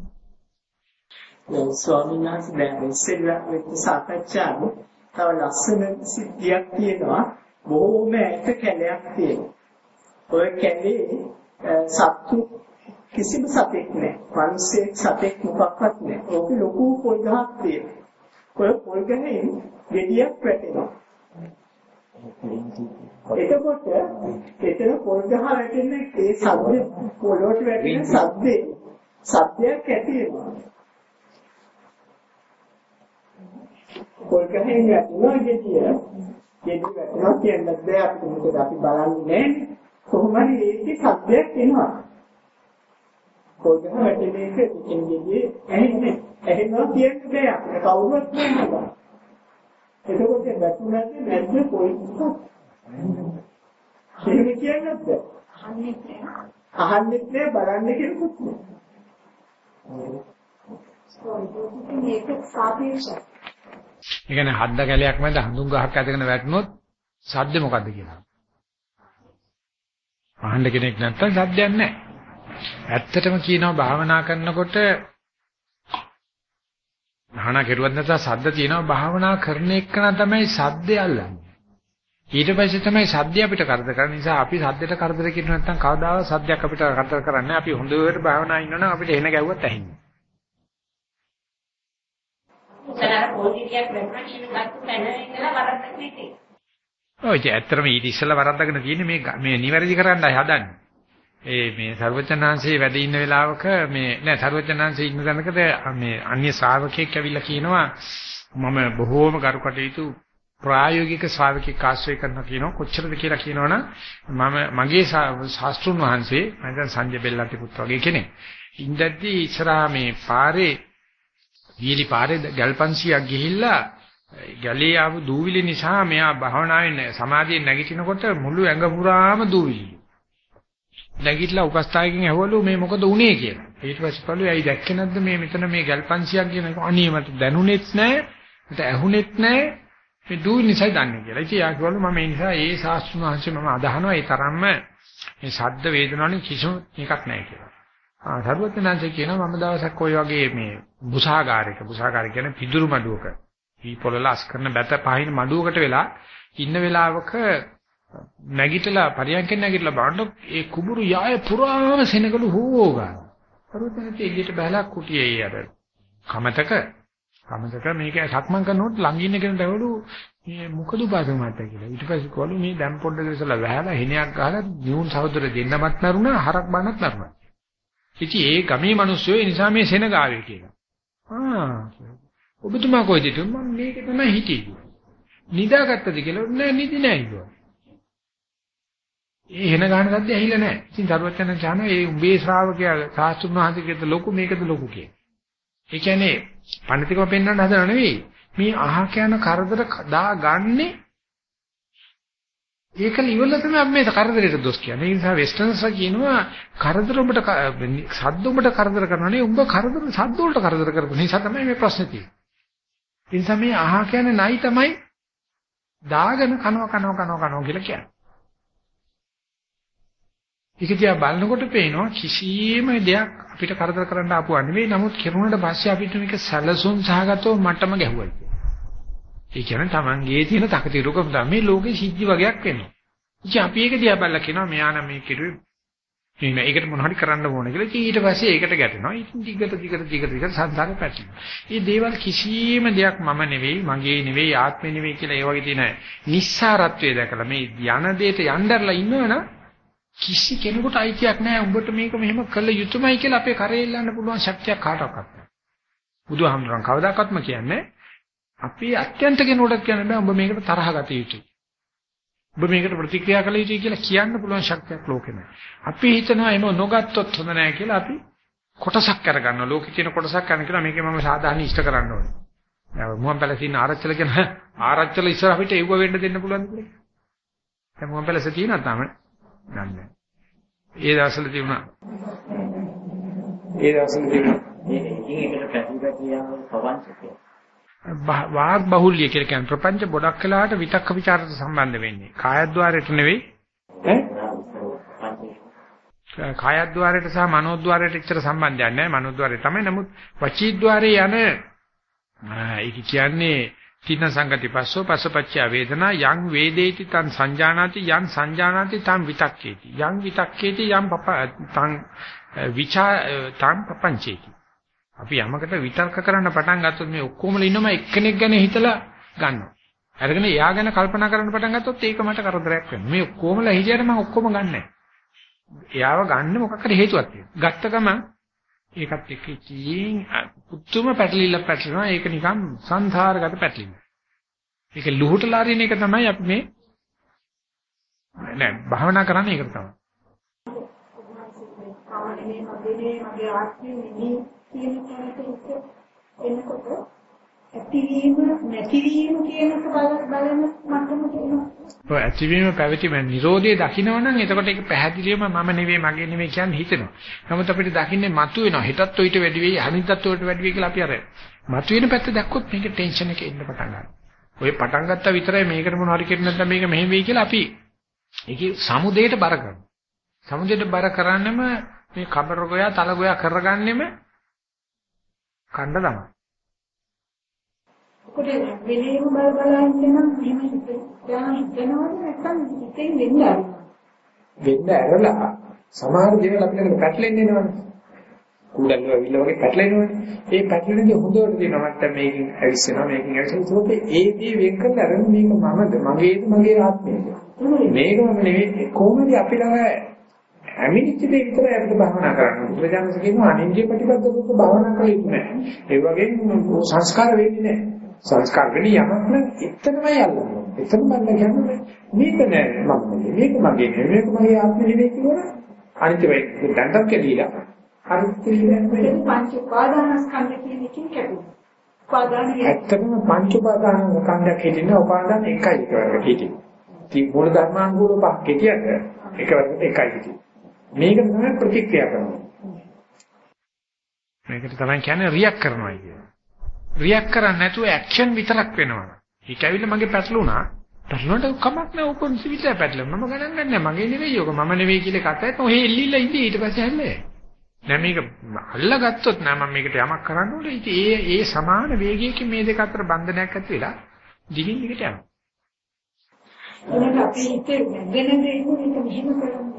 දැන් ස්වාමීන් වහන්සේ දැන් ඉස්සෙල්ලා වෙච්ච සාකච්ඡාවේ තව ලස්සන සිද්ධියක් තියෙනවා බොහෝම ඈත කැලයක් තියෙනවා. ඔය කැලේ සත්තු කිසිම සතෙක් නැහැ. මිනිස්සෙක් සතෙක් මොකක්වත් නැහැ. ඕක ලොකු පොල් ගහක් තියෙනවා. ඔය පොල් ගහෙන් ගෙඩියක් වැටෙනවා. එතකොට එතන පොල් ගහ වැටෙන්නේ ඒ සද්ද පොළොට වැටෙන සද්දේ සද්දයක් ඇති වෙනවා. පොල් ගහෙන් වැටෙනවා ගෙඩිය. ගෙඩිය වැටෙනවා කියන්නේ බෑ අපිට මොකද අපි බලන්නේ නැහැ. කොහොම හරි ඒකේ සද්දයක් එනවා. පොල් ගහ වැටෙන එක ඉතින් ගෙඩිය ඇහෙන්නේ. ඇහෙනවා කියන්නේ බෑ අපිට කවුරුත් නෑ. එතකොට වැටුණාද නැද්ද කොයිද? එහෙම කියන්නේ නැද්ද? අහන්නේ නැහැ. අහන්නේ නැහැ බලන්නේ කෙනෙකුත් නැහැ. මේක සාපේක්ෂයි. ඒ කියන්නේ හද්ද කැලයක් මැද හඳුන් ගහක් ඇදගෙන වැටුනොත් සද්ද මොකද්ද කියලා. අහන්න කෙනෙක් නැත්තම් සද්දයක් නැහැ. ඇත්තටම කියනවා භාවනා කරනකොට භාවනා කරුවත් නැත්නම් සද්ද තියෙනවා භාවනා කරන එකන තමයි සද්දය අල්ලන්නේ. ඊට පස්සේ තමයි සද්දය අපිට කරදර කරන නිසා අපි සද්දයට කරදර කිරුව නැත්නම් කවදාවත් සද්දයක් අපිට කරදර කරන්නේ අපි හොඳට භාවනා ඉන්නවනම් අපිට එන ගැව්වත් ඇහින්නේ. උසලාර පොඩියක් කියන ගත්ත තැන ඉඳලා වරද්දක් නැති. ඔය ඇත්තටම ඊට ඉස්සෙල්ලා වරද්දගෙන තියෙන්නේ මේ මේ නිවැරදි කරන්නයි හදන්නේ. ඒ මේ ਸਰවචනාංශයේ වැඩ ඉන්න වෙලාවක මේ නෑ ਸਰවචනාංශයේ ඉන්න තැනකද මේ අන්‍ය ශ්‍රාවකෙක් ඇවිල්ලා කියනවා මම බොහෝම කරුකටයුතු ප්‍රායෝගික ශ්‍රාවකෙක් ආශ්‍රය කරනවා කියනවා. කොච්චරද කියලා කියනවනම් මම මගේ ශාස්ත්‍රුන් වහන්සේ නැත්නම් සංජය බෙල්ලන්ති පුත් වගේ කෙනෙක්. ඉඳද්දි ඉස්සරහා මේ පාරේ වීලි පාරේ ගල් 500ක් ගිහිල්ලා ගලේ ආපු දූවිලි නිසා මෙයා භාවනාවේ සමාධියේ නැගිටිනකොට මුළු ඇඟ පුරාම දූවිලි. නැගිටලා උපස්ථායකින් ඇහවලු මේ මොකද වුනේ කියලා. ඊට පස්සේ කළු ඇයි දැක්කේ නැද්ද මේ මෙතන මේ ගල්පන්සියක් කියන එක අනේ මට දැනුනේත් නැහැ. මට ඇහුනේත් නැහැ. මේ දූ නිසයි දන්නේ කියලා. ඉතින් යා කිව්වලු මම ඒ නිසා ඒ ශාස්ත්‍රඥ වහන්සේ මම අදහනවා ඒ තරම්ම මේ ශබ්ද වේදනාවලින් කිසිම එකක් නැහැ කියලා. ආ සරුවත්නාංශය කියනවා මම දවසක් ওই වගේ මේ බුසාගාරයක බුසාගාරය කියන්නේ පිදුරු මඩුවක. ඊ පොළලාස් කරන බැත පහින මඩුවකට වෙලා ඉන්න වෙලාවක නැගිටලා පරියන්කෙන් නැගිටලා බලන්න ඒ කුඹුරු යාය පුරාම සෙනගලු හොෝගා. පරුවතනට එළියට බහලා කුටියේ අර කමතක කමතක මේක සක්මන් කරනකොට ළඟ ඉන්න කෙනෙක් දැවලු මේ මොකද බාද මට කියලා. ඊට පස්සේ කොළු මේ දැන් පොඩ්ඩක් ඉස්සලා වැහලා හෙනයක් ගහලා නියුන් සහෝදර දෙන්නමත් නරුණා හරක් බන්නත් නරුණා. ඉතින් ඒ ගමේ මිනිස්සු ඒ නිසා මේ සෙනගාවේ කියලා. ආ ඔබතුමා කොයිද මම මේක තමයි හිටියේ. නිදාගත්තද කියලා නෑ නිදි නෑ කිව්වා. ඒ එන ගන්න සද්ද ඇහිලා නැහැ. ඉතින් දරුවචන ඥාන ඒ උඹේ ශ්‍රාවකයා සාස්ත්‍රුන් වහන්සේගෙත් ලොකු මේකද ලොකු කියන. ඒ කියන්නේ පඬිතිකම පෙන්වන්න හදනව නෙවෙයි. මේ අහක යන කරදර දාගන්නේ ඒකල ඉවල තමයි අපි මේ කරදරයට දොස් කියන්නේ. ඒ නිසා වෙස්ටර්න්ස්ලා කියනවා කරදර උඹට සද්ද උඹට කරදර කරනවා නේ උඹ කරදර සද්ද වලට කරදර කරපු නිසා තමයි මේ ප්‍රශ්නේ තියෙන්නේ. ඒ නිසා මේ අහක යන නයි තමයි දාගෙන කනවා කනවා කනවා කනවා කියලා කියන්නේ. ඒක දිහා බලනකොට පේනවා කිසියම් දෙයක් අපිට කරදර කරන්න ආපුවා නෙවෙයි. නමුත් කෙරුණාට පස්සේ අපිට මේක සැලසුම් සහගතව මටම ගැහුවා. ඒ කියන්නේ Tamanගේ තියෙන තකතිරුකම තමයි මේ ලෝකේ සිද්ධි වගේක් වෙනවා. ඉතින් අපි ඒක දිහා බලලා කියනවා මෙයා නම් මේ කිරුවේ මේ ඒකට මොන හරි කරන්න ඕන කියලා. ඉතින් ඊට පස්සේ ඒකට ගැටෙනවා. ඉතින් දිගට දිගට දිගට දිගට සංසාරේ පැටලෙනවා. මේ දේවල් කිසියම් දෙයක් මම නෙවෙයි, මගේ නෙවෙයි, ආත්මේ නෙවෙයි කියලා ඒ වගේ තියෙන නිස්සාරත්වයේ දැකලා මේ යන දෙයට යnderලා ඉන්නවනම් කිසි කෙනෙකුට අයිතියක් නැහැ උඹට මේක මෙහෙම කළ යුතුමයි කියලා අපේ කරේ ඉල්ලන්න පුළුවන් ශක්තියක් කාටවත් නැහැ. බුදුහාමුදුරන් කවදාකවත්ම කියන්නේ අපි අත්‍යන්ත කෙනෙකුට කියන්න බෑ උඹ මේකට තරහ ගත යුතුයි. උඹ මේකට ප්‍රතික්‍රියා කළ යුතුයි කියලා කියන්න පුළුවන් ශක්තියක් ලෝකේ නැහැ. අපි හිතනවා එහෙම නොගත්තොත් හොඳ නැහැ කියලා අපි කොටසක් කරගන්නවා. ලෝකේ තියෙන කොටසක් කරන කියලා මේකේ මම සාධාරණ ඉෂ්ට කරන්න ඕනේ. මුවන් පැලසේ ඉන්න ආරච්චල කියන ආරච්චල ඉස්සර අපිට එව්ව වෙන්න දෙන්න පුළුවන්ද කියලා. දැන් මුවන් පැලසේ තියෙනවා තමයි. ගන්න. ඒ දවස්වල තිබුණා. ඒ දවස්වල තිබුණා. වාග් බහුල්‍ය කියලා කියන්නේ ප්‍රපංච ගොඩක් කලකට විතක්ක ਵਿਚාරට සම්බන්ධ වෙන්නේ. කායද්්වාරයට නෙවෙයි. ඈ? කායද්්වාරයට සහ මනෝද්්වාරයට එච්චර සම්බන්ධයක් නැහැ. මනෝද්්වාරය තමයි. නමුත් වචීද්්වාරේ යන ඒක කියන්නේ තින සංගති පස්සෝ පස්සපච්චය වේදනා යං වේදේති තං සංජානාති යං සංජානාති තං විතක්කේති. යං විතක්කේති යං පප තං විචා තං පපංචේති. අපි යමකට විතර්ක කරන්න පටන් ගත්තොත් මේ ඔක්කොම ඉන්නම එක්කෙනෙක් ගැන හිතලා ගන්නවා. අරගෙන එයා ගැන කල්පනා කරන්න පටන් ගත්තොත් ඒක මට කරදරයක් වෙනවා. මේ ඔක්කොමලා හිටියට මම ඔක්කොම ගන්නෑ. එයාව ගන්න මොකක් හරි හේතුවක් තියෙනවා. ගත්ත ගමන් ඒකත් එක්ක ඉතින් පුතුම පැටලිල්ල පැටලෙනවා. ඒක නිකන් සංසාරගත පැටලීම. ඒක ලුහුටලා අරින එක තමයි අපි මේ නෑ භාවනා කරන්නේ ඒක තමයි. ආවනේ මගේ මගේ ආත්මෙ නිදි කියන කෙනෙක් එනකොට ඇතිවීම නැතිවීම කියන බලන මට්ටම තියෙනවා. ඔව් ඇතිවීම පැවතීම නිරෝධය දකින්නවනම් එතකොට ඒක පැහැදිලිවම මම නෙවෙයි මගේ නෙවෙයි කියන්නේ හිතෙනවා. නමුත් අපිට දකින්නේ මතු වෙනවා. හෙටත් ඔయిత වැඩි වෙයි, අනිද්දාත් ඔయిత වැඩි වෙයි කියලා අපි අර මතු වෙන පැත්ත දැක්කොත් මේක ටෙන්ෂන් එකේ ඉන්න පටන් ගන්නවා. ඔය පටන් ගත්තා විතරයි මේකට මොන හරි කෙරෙන්නේ නැත්නම් මේක මෙහෙම වෙයි කියලා අපි ඒකේ සමුදේට බර කරනවා. සමුදේට බර කරන්නම මේ කබර ගෝයා තල ගෝයා කරගන්නෙම කණ්ඩ තමයි. කොට වෙලේම බල බල ඉන්න නම් එහෙම හිතනවා නැත්නම් හිතෙන් වෙන්න ආරිනවා. වෙන්න ඇරලා සමහර දේවල් අපිට පැටලෙන්නේ නේද? කුඩල්ල ඇවිල්ලා වගේ පැටලෙනවනේ. ඒ පැටලෙන්නේ හොඳට දෙනවා නැත්නම් මේකෙන් ඇවිස්සෙනවා මේකෙන් ඇවිස්සෙනවා. ඒක ඒ දේ වෙන් කරලා අරන් මේක මමද මගේද මගේ ආත්මයද? මේකම නෙවෙයි කොහොමද අපි ළඟ ඇමිනිච්ච දේ විතරයි අපිට භාවනා කරන්න. බුදුරජාණන් කියනවා අනින්ජේ ප්‍රතිපද දුක භාවනා කරලා ඉන්නේ නැහැ. ඒ වගේම සංස්කාර වෙන්නේ නැහැ. සංස්කාර වෙන යමක් නම් එතනමයි යන්නේ. එතන මම කියන්නේ මේක නෑ මම මේක මගේ නෙවෙයි මේක මගේ ආත්මෙ නෙවෙයි කියලා අනිත් වෙයි දැන්ටත් කියලා අනිත් කියන්නේ පංච උපාදානස්කන්ධ කියන එකකින් කැපුණා. උපාදාන ඇත්තටම පංච උපාදාන ස්කන්ධයක් හිටින්න උපාදාන එකයි එකවරකට හිටින්නේ. ඉතින් මූල ධර්මාංගුල පහක් හිටියට එකවරකට එකයි හිටින්නේ. මේකට තමයි ප්‍රතික්‍රියා කරන්නේ. මේකට තමයි කියන්නේ රියැක්ට් කරනවා කියන්නේ. රියැක්ට් කරන්නේ නැතුව ඇක්ෂන් විතරක් වෙනවා. ඒක ඇවිල්ලා මගේ පැටලුණා. පැටලුණාට කමක් නැහැ ඕකන් සිවිලා පැටලෙන්න. මම ගණන් ගන්නෑ මගේ නෙවෙයි ඔක මම නෙවෙයි කියලා කතාවක් ඔහෙ එල්ලිලා ඉඳී ඊට පස්සේ හැල්ලේ. නෑ මේක අල්ලගත්තොත් නෑ මම මේකට යමක් කරන්න ඕනේ. ඉතින් ඒ ඒ සමාන වේගයකින් මේ දෙක අතර බන්ධනයක් ඇති වෙලා දිගින් දිගට යනවා. එහෙනම් අපි හිතේ වෙන දේ මේක මෙහෙම කරමු.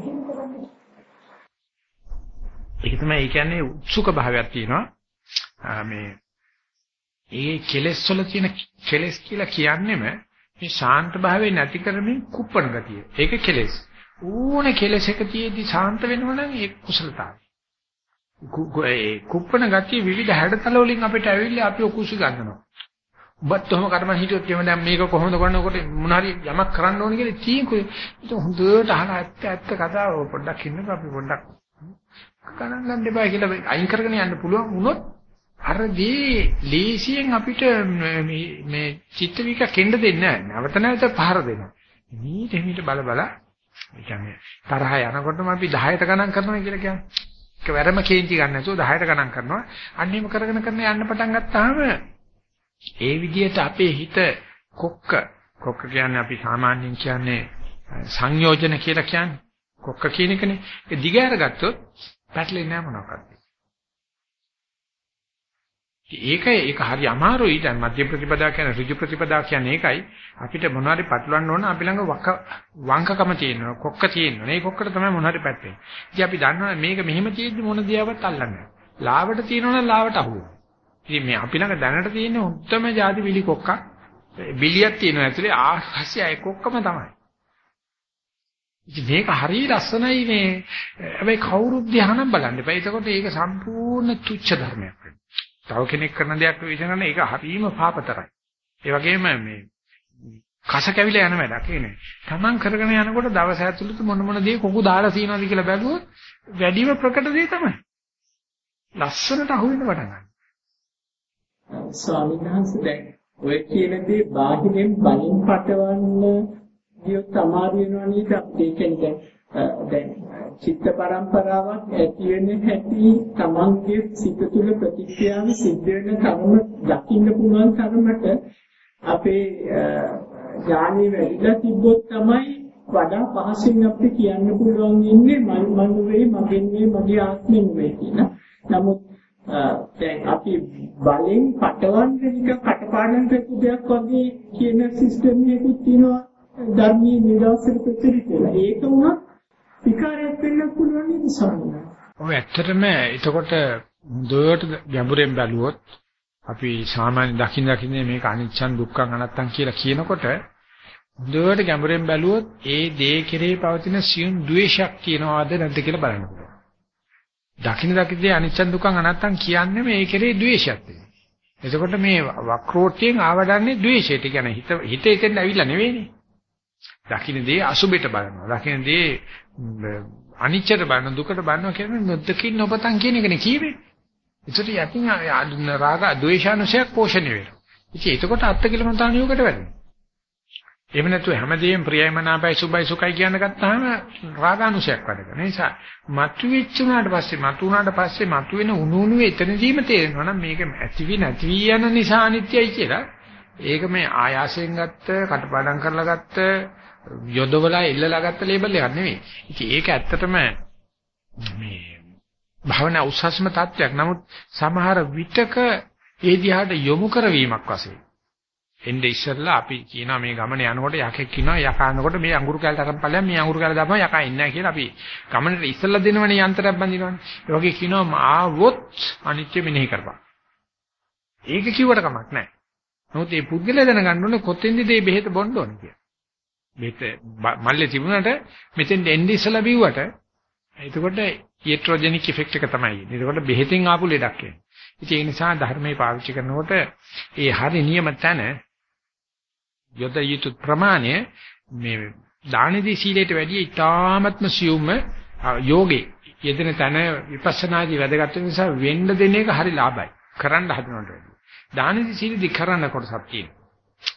ඒක තමයි ඒ කියන්නේ උත්සුක භාවයක් තියෙනවා. මේ ඒ කෙලෙස් වල තියෙන කෙලෙස් කියලා කියන්නේම මේ ශාන්ත භාවය නැති කරමින් කුප්පණ ගතිය. ඒක කෙලෙස්. ඕනේ කෙලෙස් එක තියේදී ශාන්ත වෙනවනම් ඒක කුසලතාවය. ඒ කුප්පණ ගතිය විවිධ හැඩතල වලින් අපිට ඇවිල්ලා අපි ඔකුසි ගන්නවා. ඔබත් ඔහම කර්ම හිටියොත් එහෙම දැන් මේක කොහොමද කරනකොට මොන හරි යමක් කරන්න ඕනේ කියලා තියෙන්නේ. ඒක හොඳට අහලා ඇත්ත ඇත්ත කතාව පොඩ්ඩක් ඉන්නකෝ අපි පොඩ්ඩක් ගණන් ගන්න එපා කියලා අයින් කරගෙන යන්න පුළුවන් වුණොත් අර දේ ලේසියෙන් අපිට මේ මේ චිත්ත වික කෙන්න දෙන්නේ නැහැ. නැවත නැවත පහර දෙනවා. මීට මීට බල බල ඒ කියන්නේ තරහ යනකොටම අපි 10ට ගණන් කරනවා කියලා කියන්නේ. ඒක වැරම කේන්ති ගන්න නැතුව 10ට ගණන් කරනවා. අන්න එහෙම කරගෙන කරන යන්න පටන් ගත්තාම ඒ විදිහට අපේ හිත කොක්ක කොක්ක කියන්නේ අපි සාමාන්‍යයෙන් කියන්නේ සංයෝජන කියලා කියන්නේ. කොක්ක කියන එකනේ. ඒ දිග අරගත්තොත් පැටලෙන්නේ නැහැ මොනවාක්වත්. ඒක ඒක හරි අමාරුයි. දැන් මධ්‍ය ප්‍රතිපදා කියන ඍජු ප්‍රතිපදා කියන්නේ ඒකයි. අපිට මොනවාරි පටලවන්න ඕන අපි ළඟ වක වංකකම තියෙනවා කොක්ක තියෙනවා. මේ කොක්කට තමයි මොනවාරි පැත්තේ ඉතින් අපි දන්නවා මේක මෙහෙම තියෙද්දි මොන දියාවත් අල්ලන්නේ ලාවට තියෙනවනම් ලාවට අහුවෙනවා ඉතින් මේ අපි ළඟ දැනට තියෙන උත්තරම ಜಾති බිලි කොක්ක. බිලියක් තියෙනවා ඇතුලේ. ආහස්‍ය ඒ කොක්කම තමයි. ඉතින් මේක හරිය ලස්සනයි මේ. හැබැයි කවුරුත් ධ්‍යානම් බලන්න එපා. එතකොට ඒක සම්පූර්ණ තුච්ච ධර්මයක්. වෙනවා තව කෙනෙක් කරන දෙයක් විශ්ලේෂණය ඒක හරීම පාපතරයි. ඒ වගේම මේ කස කැවිලා යන වැඩක් නේ. Taman කරගෙන යනකොට දවස් ඇතුළත මොන මොන දේ කොකු දාලා තියෙනවද කියලා බැලුවොත් වැඩිම ප්‍රකට දේ තමයි. ලස්සනට අහුවෙන්න පටන් ගන්නවා. ස්වාමීන් වහන්සේ දැන් ඔය කියන දේ බාහිරින් බලින් පටවන්න ගියොත් අමාරු වෙනවා නේද? ඒ කියන්නේ දැන් චිත්ත පරම්පරාවක් ඇති වෙන හැටි තමන්ගේ සිත තුළ ප්‍රතික්‍රියාව සිද්ධ වෙන කර්ම දකින්න පුළුවන් කර්මකට අපේ ඥානෙ වැඩිලා තිබ්බොත් තමයි වඩා පහසුවෙන් අපිට කියන්න පුළුවන් ඉන්නේ මම මම වෙයි මගෙන් මේ මගේ ආත්මෙන් වෙයි කියලා. නමුත් දැන් අපි බලෙන් පටවන්න නිකන් කටපාඩම් කරපු දෙයක් වගේ කියන සිස්ටම් එකකුත් තියෙනවා ධර්මයේ නිදර්ශන ප්‍රතිරි කියලා. ඒක උනත් විකාරයක් වෙන්න පුළුවන් නේද සම්මත. ඔය ඇත්තටම එතකොට දුවට ගැඹුරෙන් බැලුවොත් අපි සාමාන්‍ය දකින්න දකින්නේ මේක අනිච්චන් දුක්ඛං අනත්තං කියලා කියනකොට දුවට ගැඹුරෙන් බැලුවොත් ඒ දේ කෙරෙහි පවතින සියුම් ද්වේෂයක් තියනවාද නැද්ද කියලා බලන්න පුළුවන්. දකින්න දකින්නේ අනිච්චන් දුක්ඛං අනත්තං කියන්නේ මේ කෙරෙහි ද්වේෂයක් තියෙනවා. එතකොට මේ වක්‍රෝත්යෙන් ආවඩන්නේ ද්වේෂයට. කියන්නේ හිත හිත එතෙන් ඇවිල්ලා නෙවෙයිනේ. දකින්න දේ අසුබෙට බලනවා. දකින්න දේ අනිච්චට බලන දුකට බලනවා කියන්නේ නොදකින් නොපතන් කියන එකනේ කියවේ. ඒකට යටින් රාග ද්වේෂානුසයක් පෝෂණය වෙනවා. ඉතින් එතකොට අත්කලමතාන යෝගකට වැඩෙනවා. එහෙම නැතුව හැමදේම ප්‍රියයි මනාපයි සුභයි සුඛයි කියන ගත්තාම රාගානුසයක් වැඩ කරන නිසා මතුවෙච්ච උනාට පස්සේ මතු උනාට පස්සේ මතුවෙන උණු උණු එතනදීම තේරෙනවා නම් මේක ඇතිවි නැතිවි යන නිසා අනිත්‍යයි කියලා. ඒක මේ ආයාසයෙන් ගත්ත, කටපාඩම් කරලා ගත්ත, යොදවලා ඉල්ලලා ගත්ත ලේබල් එකක් නෙවෙයි. ඉතින් ඒක ඇත්තටම මේ භවනා උසස්ම තත්වයක්. නමුත් සමහර විටක ඒ දිහාට යොමු කරවීමක් වශයෙන් එnde ඉස්සෙල්ලා අපි කියනවා මේ ගමන යනකොට යකෙක් කියනවා යකානකොට මේ අඟුරු කැලට අරන් ඵලයන් මේ අඟුරු කැල දාපම යකා ඉන්නේ නැහැ කියලා අපි ගමනට ඉස්සෙල්ලා දෙනවනේ යන්ත්‍රයක් බඳිනවනේ. ඒ වගේ කියනවා ආවොත් අනිත්‍ය මෙනෙහි කරපන්. ඒක කිව්වට කමක් නැහැ. නමුත් මේ පුද්ගලයා දැනගන්න ඕනේ කොතෙන්ද මේ බෙහෙත බොන්න ඕනේ කියලා. බෙහෙත මල්ලේ තිබුණාට මෙතෙන් එන්නේ ඉස්සලා බිව්වට එතකොට ඊට්‍රොජෙනික් ඉෆෙක්ට් එක තමයි. එතකොට බෙහෙතෙන් ආපු ලෙඩක් එන්නේ. ඉතින් ඒ නිසා ධර්මයේ පාවිච්චි කරනකොට ඒ හරි නියම තැන යොද යුතු ප්‍රමාණය මේ දානදී සීලයට වැඩිය ඉතාමත්ම සියුම්ම යෝගේ යෙදෙන තැන විපස්සනාදී වැදගත් නිසා වෙන්න දෙන එක හරි ලාභයි. කරන්න හදනවට වැඩිය. දානදී සීලදී කරන්න කොටසක් තියෙනවා.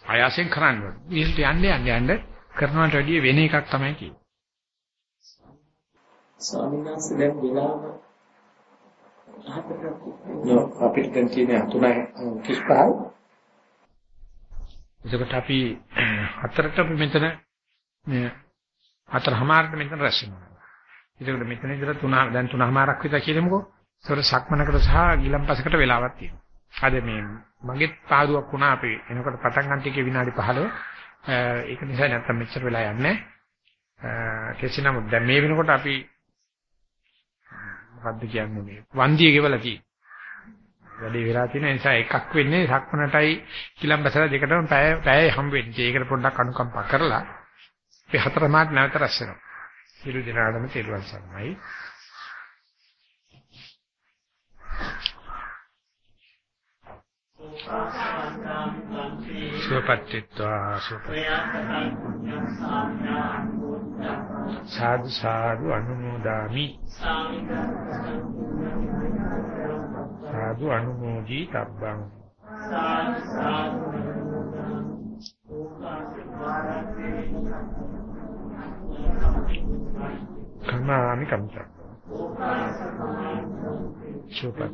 ආයාසයෙන් කරන්න ඕනේ. ඊට යන්න යන්න යන්න කරනවට වැඩිය වෙන එකක් තමයි කියන්නේ. ස්වාමීන් වහන්සේ දැන් වෙලාව අපිට දැන් තියෙන 3:35 එතකොට අපි හතරට අපි මෙතන මේ හතරමාරට මෙතන රැස් වෙනවා. එතකොට මෙතන ඉඳලා තුන දැන් තුනමාරක් විතර කියලමුකෝ. ඒතකොට සක්මනකට සහ ගිලම්පසකට වෙලාවක් තියෙනවා. අද මේ මගේ පාඩුවක් වුණා අපි එනකොට පටන් ගන්න ටිකේ විනාඩි 15 ඒක නිසා නැත්තම් මෙච්චර වෙලා යන්නේ කෙසේ නමුත් දැන් මේ වෙනකොට අපි මොකද්ද කියන්නේ මේ වන්දිය ගෙවලා තියෙන්නේ වැඩේ වෙලා තියෙන නිසා එකක් වෙන්නේ සක්මනටයි කිලම්බසල දෙකටම පැය පැය හම් වෙන්නේ. ඒකට පොඩ්ඩක් අනුකම්පා කරලා අපි හතර මාත් නැවත රැස් වෙනවා. සියලු දෙනාටම තෙරුවන් සරණයි. සුවපත්ත්වා සාදු සාදු අනුමෝදාමි සාදු අනුමෝදි තබ්බං සාදු සාදු කමාමි කම්ච සුපත්